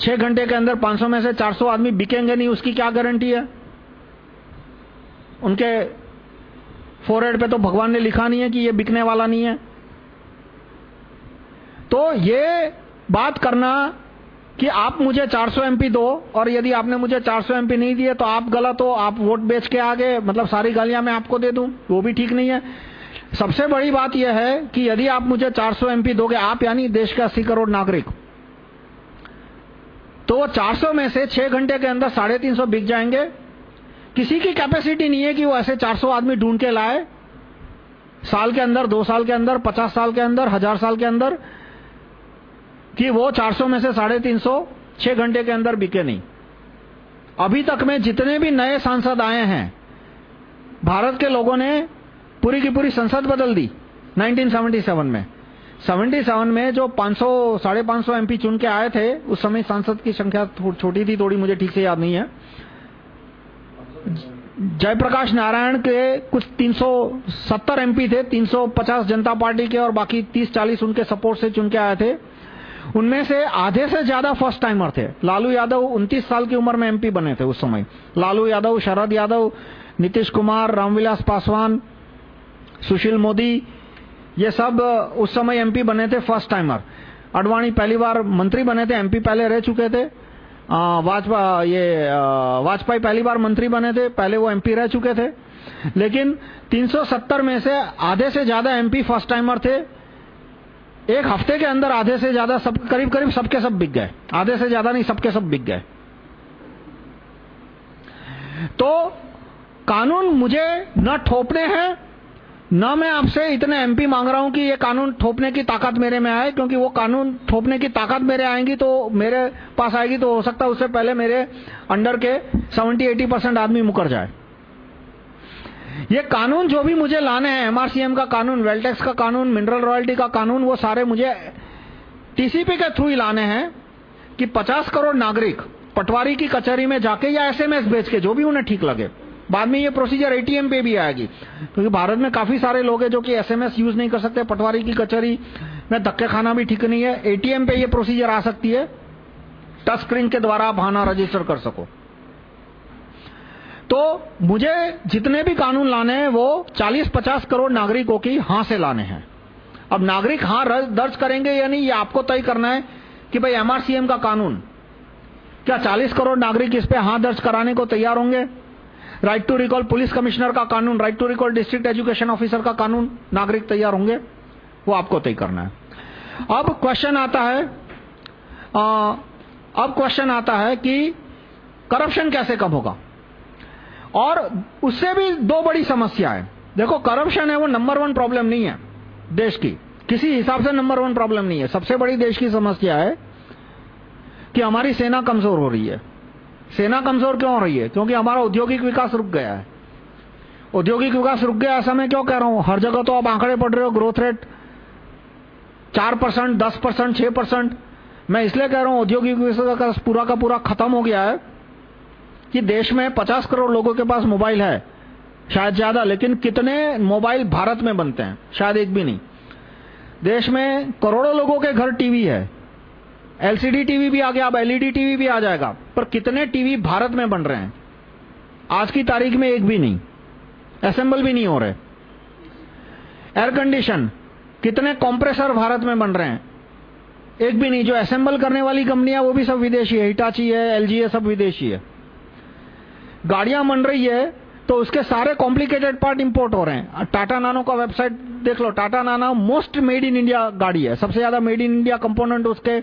[SPEAKER 1] छह घंटे के अंदर 500 में से 400 आदमी बिकेंगे नहीं, उसकी क्या गारंटी है? उनके फोरहेड पे तो भगवान ने लिखा नहीं है कि ये बिकने वाला नहीं है। तो ये बात करना कि आप मुझे 400 एमपी दो और यदि आपने मुझे 400 एमपी नहीं दिए तो आप गलत हो, आप वोट बेच के आगे मतलब सारी गालियाँ मैं आपको दे दूँ, वो भी ठीक नहीं है। सबसे बड़ी बात यह है कि यदि आप मुझे 400 एमपी दोगे, आप यानी देश के 80 करोड़ नागरिक तो वो 400 में से 6 घंटे के अंदर साढ़े तीन सौ बिक जाएँगे। किसी की कैपेसिटी नहीं है कि वो ऐसे 400 आदमी ढूंढ के लाए, साल के अंदर, दो साल के अंदर, पचास साल के अंदर, हज़ार साल के अंदर। कि वो 400 में से साढ़े तीन सौ छह घंटे के अंदर बिके नहीं। अभी तक में जितने भी नए सांसद आए हैं, भारत के लोगों ने पूरी की पूरी संसद बदल दी 1977 में। 77 में जो 500 साढ़े पाँच सौ एमपी चुन के आए थे, उस समय सांसद की संख्या छोटी थी, थोड़ी मुझे ठीक से याद नहीं है। जयप्रकाश नारायण के कुछ 370 एमपी थे 350 जनता पार्टी के और बाकी 30-40 उनके सपोर्ट से चुन के आए थे। उनमें से आधे से ज़्यादा फ़र्स्ट टाइमर थे। लालू यादव 29 साल की उम्र में एमपी बने थे उस समय। लालू यादव, शरद यादव, नीतीश कुमार, रामविलास पासवान, सुशील मोदी, ये सब उस समय एमपी बने थे फ़र्स्ट टाइमर अडवाणी पहली बार मंत्री बने थे एमपी पहले रह चुके थे। वाजपेयी ये वाजपेयी पहली बार मंत्री बने थे, पहले वो एमपी रह चुके थे। लेकिन 370 में से आधे से ज़्यादा एमपी फ़र्स्ट टाइमर थे। एक हफ़्ते के अंदर आधे से ज़्यादा सब करीब करीब सबके सब बिक गए। आधे से ज़्यादा नहीं, सबके सब बिक गए। तो कानून मुझे न ठोपने हैं, न मैं आपसे इतने एमपी मांग रहा हूँ कि ये कानून ठोपने की ताकत मेरे में आए, क्योंकि वो कानून ठोपने की ताकत मेरे आएँगी तो मेरे पास आएगी तो हो सकता है उससे पहले मेरे अंडर के 70-80 परसेंट आदमी मुकर जाए। ये कानून जो भी मुझे लाने हैं एमआरसीएम का कानून वेल्टेक्स का कानून मिनरल रॉयल्टी का कानून, वो सारे मुझे टीसीपी के थ्रू ही लाने हैं कि 50 करोड़ नागरिक पटवारी की कचहरी में जाके या एसएमएस भेज के, जो भी उन्हें ठीक लगे। बाद में ये प्रोसीजर एटीएम पे भी आएगी। क्योंकि भारत में काफ़ी सारे लोग हैं जो कि एसएमएस यूज़ नहीं कर सकते, पटवारी की कचहरी में धक्के खाना भी ठीक नहीं है। एटीएम पे ये प्रोसीजर आ सकती है। टच स्क्रीन के द्वारा आप हाना रजिस्टर कर सको। तो मुझे जितने भी कानून लाने हैं वो 40-50 करोड़ नागरिकों की हाँ से लाने हैं। अब नागरिक हाँ दर्ज करेंगे या नहीं ये आपको तय करना है कि भाई एमआरसीएम का कानून क्या 40 करोड़ नागरिक इस पे हाँ दर्ज कराने को तैयार होंगे? Right to recall police commissioner का कानून right to recall district education officer का कानून नागरिक तैयार होंगे? वो आपको तय करना है। अब क्वेश्चन आता है आ, अब क्वेश्चन आता है कि करप्शन कैसे कम होगा? और उससे भी दो बड़ी समस्या है। देखो करप्शन है, वो नंबर वन प्रॉब्लम नहीं है देश की। किसी हिसाब से नंबर वन प्रॉब्लम नहीं है। सबसे बड़ी देश की समस्या है कि हमारी सेना कमज़ोर हो रही है। सेना कमज़ोर क्यों हो रही है? क्योंकि हमारा औद्योगिक विकास रुक गया है। औद्योगिक विकास रुक गया, ऐसा मैं क्यों कह रहा हूँ? हर जगह तो आप आंकड़े पढ़ रहे हो ग्रोथ रेट चार परसेंट, दस परसेंट, छह परसेंट। मैं इसलिए कह रहा हूँ, औद्योगिक विकास पूरा का पूरा खत्म हो गया है कि देश में 50 करोड़ लोगों के पास मोबाइल है। शायद ज़्यादा, लेकिन कितने मोबाइल भारत में बनते हैं? शायद एक भी नहीं। देश में करोड़ों लोगों के घर टीवी है। एलसीडी टीवी भी आ गया, अब एलईडी टीवी भी आ जाएगा। पर कितने टीवी भारत में बन रहे हैं? आज की तारीख में एक भी नहीं। असेंबल भी नहीं हो रहे। एयर कंडीशन, कितने कंप्रेसर भारत में बन रहे हैं? एक भी नहीं। जो असेंबल करने वाली कंपनियाँ, वो भी सब विदेशी है। हिटाची है, एलजी है, सब विदेशी है। गाड़ियाँ बन रही है तो उसके सारे कॉम्प्लिकेटेड पार्ट इंपोर्ट हो रहे हैं। टाटा नानो का वेबसाइट देख लो, टाटा नानो मोस्ट मेड इन इंडिया गाड़ी है। सबसे ज़्यादा मेड इन इंडिया कंपोनेंट उसके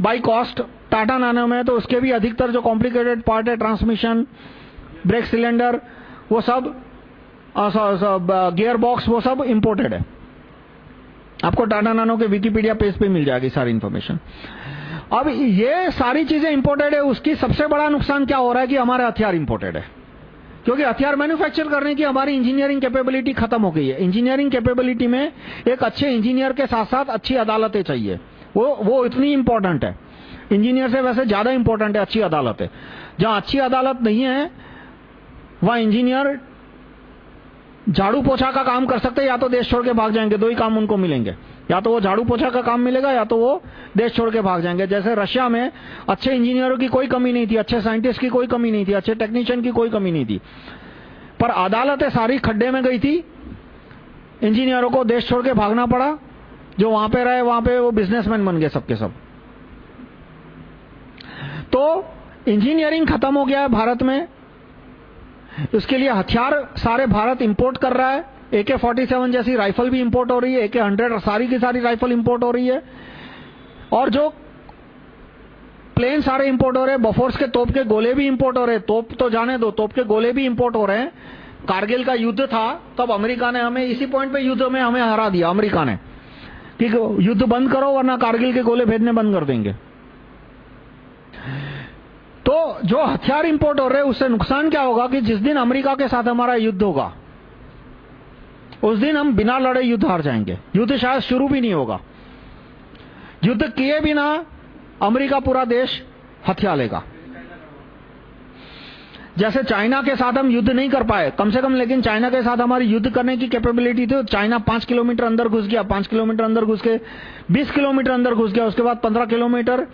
[SPEAKER 1] बाई कॉस्ट टाटा नानो में तो उसके भी अधिकतर जो कॉम्प्लिकेटेड पार्ट है ट्रांसमिशन ब्रेक सिलेंडर वो सब गियर बॉक्स वो सब इंपोर्टेड है। आपको टाटा नानो के विकीपीडिया पेज पे मिल जाएगी सारी इंफॉर्मेशन अब ये सारी चीज़ें इंपोर्टेड है, उसकी सबसे बड़ा नुकसान क्या हो रहा है कि हमारे हथियार इंपोर्टेड है? क्योंकि हथियार मैन्युफैक्चर करने की हमारी इंजीनियरिंग कैपेबिलिटी खत्म हो गई है। इंजीनियरिंग कैपेबिलिटी में एक अच्छे इंजीनियर के साथ साथ अच्छी अदालतें चाहिए। वो वो इतनी इंपॉर्टेंट है। इंजीनियर से वैसे ज़्यादा इंपॉर्टेंट है, अच्छी अदालतें जहाँ अच्छी अदालत नहीं है, वहाँ इंजीनियर झाड़ू पोछा का काम कर सकते या तो देश छोड़ के भाग जाएँगे, दो ही काम उनको मिलेंगे। या तो वो झाड़ू पोछा का काम मिलेगा, या तो वो देश छोड़ के भाग जाएँगे। जैसे रशिया में अच्छे इंजीनियरों की कोई कमी नहीं थी, अच्छे साइंटिस्ट की कोई कमी नहीं थी, अच्छे टेक्नीशियन की कोई कमी नहीं थी। पर अदालतें सारी खड्डे में गई थी, इंजीनियरों को देश छोड़ के भागना पड़ा, जो वहाँ पे रहे, वहाँ पे वो बिजनेसमैन बन गए सबके सब। तो इंजीनियरिंग खत्म हो गया है भारत में। उसके लिए हथियार सारे भारत इंपोर्ट कर रहा है। एके 47 जैसी राइफल भी इंपोर्ट हो रही है एके 100 सारी की सारी राइफल इंपोर्ट हो रही है। और जो प्लेन सारे इंपोर्ट हो रहे हैं बफोर्स के तोप के गोले भी इंपोर्ट हो रहे हैं। तोप तो जाने दो, तोप के गोले भी इंपोर्ट हो रहे हैं। कारगिल का युद्ध था, तब अमेरिका ने हमें इसी पॉइंट पे युद्ध में हमें हरा दिया, अमेरिका ने। कि युद्ध बंद करो, वरना कारगिल के गोले भेजने बंद कर देंगे। तो जो हथियार इंपोर्ट हो रहे हैं, उससे नुकसान क्या होगा कि जिस दिन अमेरिका के साथ हमारा युद्ध होगा उस दिन हम बिना लड़े युद्ध हार जाएँगे। युद्ध शायद शुरू भी नहीं होगा। युद्ध किए बिना अमेरिका पूरा देश हथिया लेगा। जैसे चाइना के साथ हम युद्ध नहीं कर पाए, कम से कम लेकिन चाइना के साथ हमारी युद्ध करने की कैपेबिलिटी थी, चाइना पाँच किलोमीटर अंदर घुस गया, पाँच किलोमीटर अंदर घुस के, बीस किलोमीटर अंदर घुस गया, उसके बाद पंद्रह किलोमीटर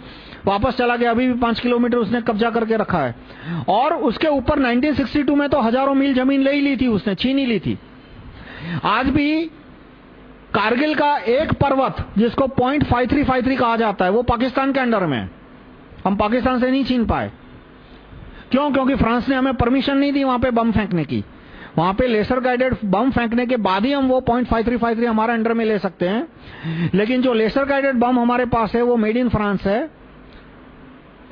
[SPEAKER 1] वापस चला गया, अभी भी पाँच किलोमीटर उसने कब्जा करके रखा है। और उसके ऊपर 1962 में तो हज़ारों मील ज़मीन ले ही ली थी, उसने छीन ली थी। आज भी कारगिल का एक पर्वत, जिसको point five three five three कहा जाता है, वो पाकिस्तान के अंडर में हम पाकिस्तान से नहीं छीन पाए। क्यों? क्योंकि फ्रांस ने हमें परमिशन नहीं दी वहाँ पे बम फेंकने की। वहाँ पे लेसर गाइडेड बम फेंकने के बाद ही हम वो point five three five three हमारे अंडर में ले सकते हैं। लेकिन जो लेसर गाइडेड बम हमारे पास है, वो मेड इन फ्रांस है।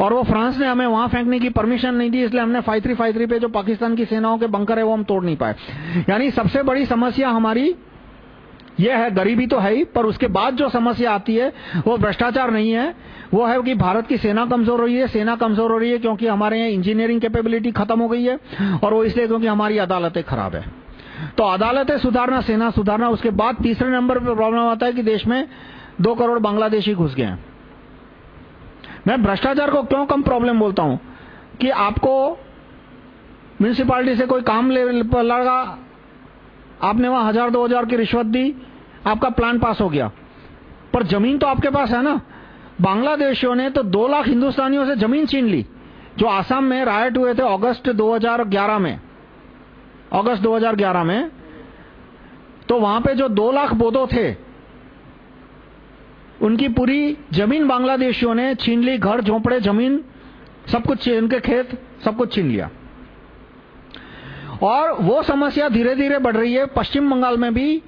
[SPEAKER 1] और वो फ्रांस ने हमें वहाँ फेंकने की परमिशन नहीं दी, इसलिए हमने फाइव थ्री फाइव थ्री पे जो पाकिस्तान की सेनाओं के बंकर है, वो हम तोड़ नहीं पाए। यानी सबसे बड़ी समस्या हमारी ये है, गरीबी तो है ही, पर उसके बाद जो समस्या आती है, वो भ्रष्टाचार नहीं है। वो है कि भारत की सेना कमज़ोर हो रही है, सेना कमज़ोर हो रही है क्योंकि हमारे यहाँ इंजीनियरिंग कैपेबिलिटी खत्म हो गई है, और वो इसलिए क्योंकि हमारी अदालतें खराब है। तो अदालतें सुधारना, सेना सुधारना, उसके बाद तीसरे नंबर पर प्रॉब्लम आता है कि देश में दो करोड़ बांग्लादेशी घुस गए हैं। मैं भ्रष्टाचार को क्यों कम प्रॉब्लम बोलता हूँ? कि आपको म्यूनिसिपालिटी से कोई काम ले लगा आपने वहाँ हज़ार, दो हज़ार की रिश्वत दी, आपका प्लान पास हो गया। पर ज़मीन तो आपके पास है ना? बांग्लादेशियों ने तो दो लाख हिंदुस्तानियों से ज़मीन छीन ली, जो आसाम में रायट हुए थे अगस्त 2011 में। अगस्त 2011 में तो वहाँ पे जो दो लाख बोधो थे उनकी पूरी ज़मीन बांग्लादेशियों ने छीन ली, घर, झोंपड़े, ज़मीन, सब कुछ उनके खेत, सब कुछ छीन लिया। और वो समस्या धीरे धीरे बढ़ रही है। पश्चिम बंगाल में भी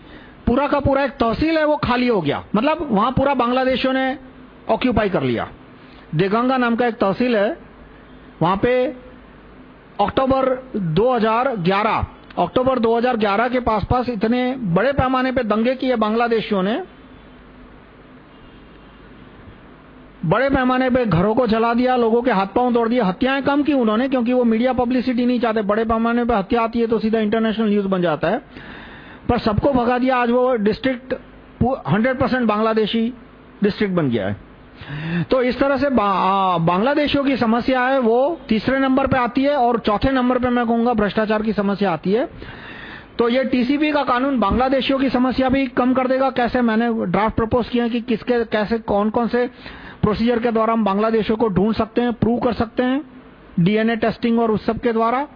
[SPEAKER 1] पूरा का पूरा एक तहसील है, वो खाली हो गया। मतलब वहाँ पूरा बांग्लादेशियों ने ऑक्यूपाई कर लिया। देगंगा नाम का एक तहसील है। वहाँ पे अक्टूबर 2011 अक्टूबर 2011 के पास पास इतने बड़े पैमाने पे दंगे किए बांग्लादेशियों ने। बड़े पैमाने पे घरों को जला दिया लोगों के हाथ पाँव तोड़ दिए हत्याएँ कम की उन्होंने क्योंकि वो मीडिया पब्लिसिटी नहीं चाहते। बड़े पैमाने पे हत्या आती है तो सीधा इंटरनेशनल न्यूज़ बन जाता है। पर सबको भगा दिया आज वो डिस्ट्रिक्ट 100 परसेंट बांग्लादेशी डिस्ट्रिक्ट बन गया है। तो इस तरह से बा, बांग्लादेशियों की समस्या है वो तीसरे नंबर पे आती है और चौथे नंबर पे मैं कहूँगा भ्रष्टाचार की समस्या आती है। तो ये टीसीपी का कानून बांग्लादेशियों की समस्या भी कम कर देगा। कैसे मैंने ड्राफ्ट प्रपोज किया कि किसके कैसे कौन कौन से प्रोसीजर के द्वारा हम बांग्लादेशों को ढूंढ सकते हैं प्रूव कर सकते हैं डीएनए टेस्टिंग और उस सब के द्वारा।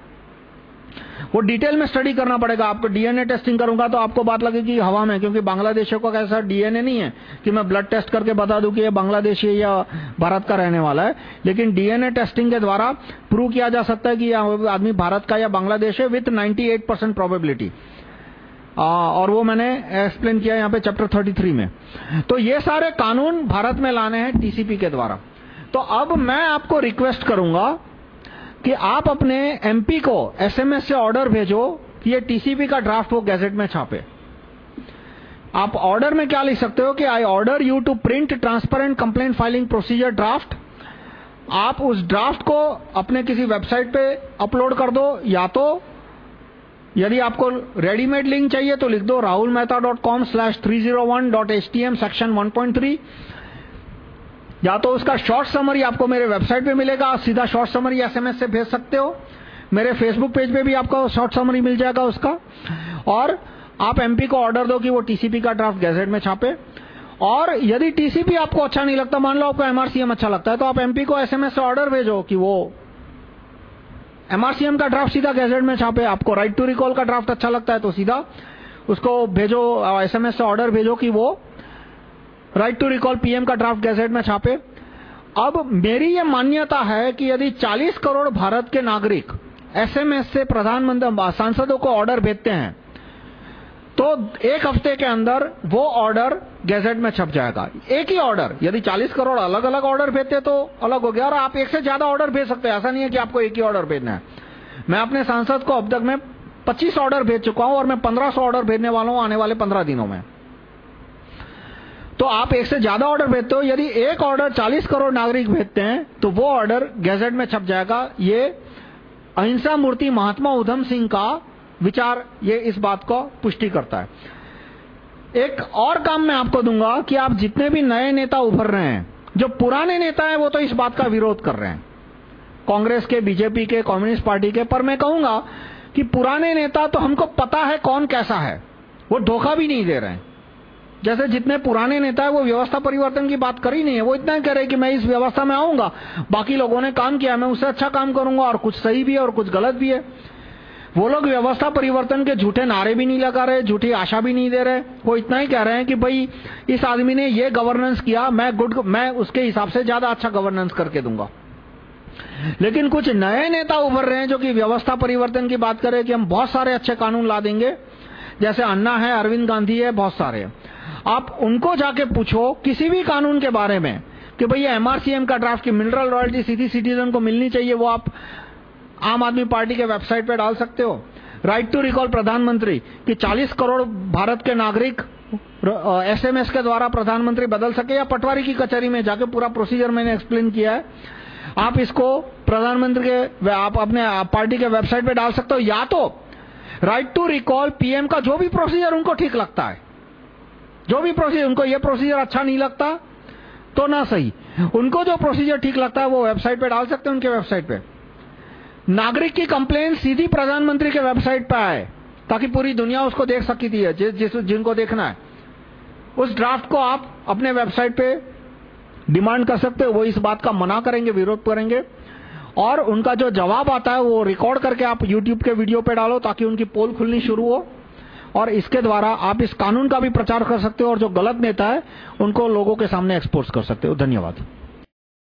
[SPEAKER 1] वो डिटेल में स्टडी करना पड़ेगा। आपको डीएनए टेस्टिंग करूँगा तो आपको बात लगेगी, हवा में, क्योंकि बांग्लादेशियों का कैसा डीएनए नहीं है कि मैं ब्लड टेस्ट करके बता दूँ कि ये बांग्लादेशी है या भारत का रहने वाला है। लेकिन डीएनए टेस्टिंग के द्वारा प्रूव किया जा सकता है कि आदमी भारत का या बांग्लादेश है विथ 98 परसेंट प्रोबेबिलिटी और वो मैंने एक्सप्लेन किया यहाँ पे चैप्टर 33 में। तो ये सारे कानून भारत में लाने हैं टीसीपी के द्वारा। तो अब मैं आपको रिक्वेस्ट करूँगा कि आप अपने एमपी को एसएमएस से ऑर्डर भेजो कि ये टीसीपी का ड्राफ्ट वो गैजेट में छापे। आप ऑर्डर में क्या लिख सकते हो कि I order you to print transparent complaint filing procedure draft आप उस ड्राफ्ट को अपने किसी वेबसाइट पे अपलोड कर दो, या तो यदि आपको रेडीमेड लिंक चाहिए तो लिख दो rahulmehta.com slash 301.htm section 1.3 या तो उसका शॉर्ट समरी आपको मेरे वेबसाइट पे मिलेगा, सीधा शॉर्ट समरी एसएमएस से भेज सकते हो। मेरे फेसबुक पेज पे भी आपको शॉर्ट समरी मिल जाएगा उसका। और आप एमपी को ऑर्डर दो कि वो टीसीपी का ड्राफ्ट गैजेट में छापे। और यदि टीसीपी आपको अच्छा नहीं लगता, मान लो आपको एमआरसीएम अच्छा लगता है तो आप एमपी को एसएमएस से ऑर्डर भेजो कि वो एमआरसीएम का ड्राफ्ट सीधा गैजेट में छापे आपको राइट टू रिकॉल का ड्राफ्ट अच्छा लगता है तो सीधा उसको भेजो एसएमएस से ऑर्डर भेजो कि वो राइट टू रिकॉल पीएम का ड्राफ्ट गैजेट में छापे अब मेरी ये मान्यता है कि यदि 40 करोड़ भारत के नागरिक एसएमएस से प्रधानमंत्री, सांसदों को ऑर्डर भेजते हैं तो एक हफ़्ते के अंदर वो ऑर्डर गैजेट में छप जाएगा। एक ही ऑर्डर यदि 40 करोड़ अलग अलग ऑर्डर भेजते तो अलग हो गया। और आप एक से ज़्यादा ऑर्डर भेज सकते हैं। ऐसा नहीं है कि आपको एक ही ऑर्डर भेजना है। मैं अपने सांसद को अब तक मैं 25 ऑर्डर भेज चुका हूँ और मैं 1500 ऑर्डर भेजने वाला हूँ आने वाले 15 दिनों में। तो आप एक से ज़्यादा ऑर्डर भेजते हो। यदि एक ऑर्डर 40 करोड़ नागरिक भेजते हैं तो वो ऑर्डर गैजेट में छप जाएगा। ये अहिंसा मूर्ति महात्मा उधम सिंह का विचार ये इस बात को पुष्टि करता है। एक और काम मैं आपको दूँगा कि आप जितने भी नए नेता उभर रहे हैं, जो पुराने नेता हैं, वो तो इस बात का विरोध कर रहे हैं। कांग्रेस के, बीजेपी के, कम्युनिस्ट पार्टी के, पर मैं कहूँगा कि पुराने नेता तो हमको पता है कौन कैसा है, वो धोखा भी नहीं दे रहे हैं। जैसे जितने पुराने नेता है, वो व्यवस्था परिवर्तन की बात कर ही नहीं है। वो इतना कह रहे कि मैं इस व्यवस्था में आऊँगा, बाकी लोगों ने काम किया, मैं उससे अच्छा काम करूँगा, और कुछ सही भी है और कुछ गलत भी है। वो लोग व्यवस्था परिवर्तन के झूठे नारे भी नहीं लगा रहे, झूठी आशा भी नहीं दे रहे। वो इतना ही कह रहे हैं कि भाई, इस आदमी ने ये गवर्नेंस किया, मैं गुड मैं उसके हिसाब से ज़्यादा अच्छा गवर्नेंस करके दूँगा। लेकिन कुछ नए नेता उभर रहे हैं जो कि व्यवस्था परिवर्तन की बात करें कि हम बहुत सारे अच्छे कानून ला देंगे। जैसे अन्ना है, अरविंद गांधी है, बहुत सारे आप उनको जाके पूछो किसी भी कानून के बारे में कि भैया एमआरसीएम का ड्राफ्ट की मिनरल रॉयल्टी सीधी सिटीजन को मिलनी चाहिए, वो आप आम आदमी पार्टी के वेबसाइट पे डाल सकते हो। राइट टू रिकॉल प्रधानमंत्री कि 40 करोड़ भारत के नागरिक एसएमएस के द्वारा प्रधानमंत्री बदल सके या पटवारी की कचहरी में जाके पूरा प्रोसीजर मैंने एक्सप्लेन किया है। आप इसको प्रधानमंत्री के आप अपने पार्टी के वेबसाइट पे डाल सकते हो। या तो राइट टू रिकॉल पीएम का जो भी प्रोसीजर उनको ठीक लगता है। जो भी प्रोसीजर उनको ये प्रोसीजर अच्छा नहीं लगता तो ना सही। उनको जो प्रोसीजर ठीक लगता है, वो वेबसाइट पे डाल सकते हैं उनके वेबसाइट पे। नागरिक की कंप्लेन सीधी प्रधानमंत्री के वेबसाइट पर आए ताकि पूरी दुनिया उसको देख सकती थी जिस, जिस जिनको देखना है। उस ड्राफ्ट को आप अपने वेबसाइट पे डिमांड कर सकते हो वो इस बात का मना करेंगे विरोध करेंगे। और उनका जो जवाब आता है वो रिकॉर्ड करके आप यूट्यूब के वीडियो पे डालो ताकि उनकी पोल खुलनी शुरू हो। और इसके द्वारा आप इस कानून का भी प्रचार कर सकते हो और जो गलत नेता है उनको लोगों के सामने एक्सपोज कर सकते हो। धन्यवाद।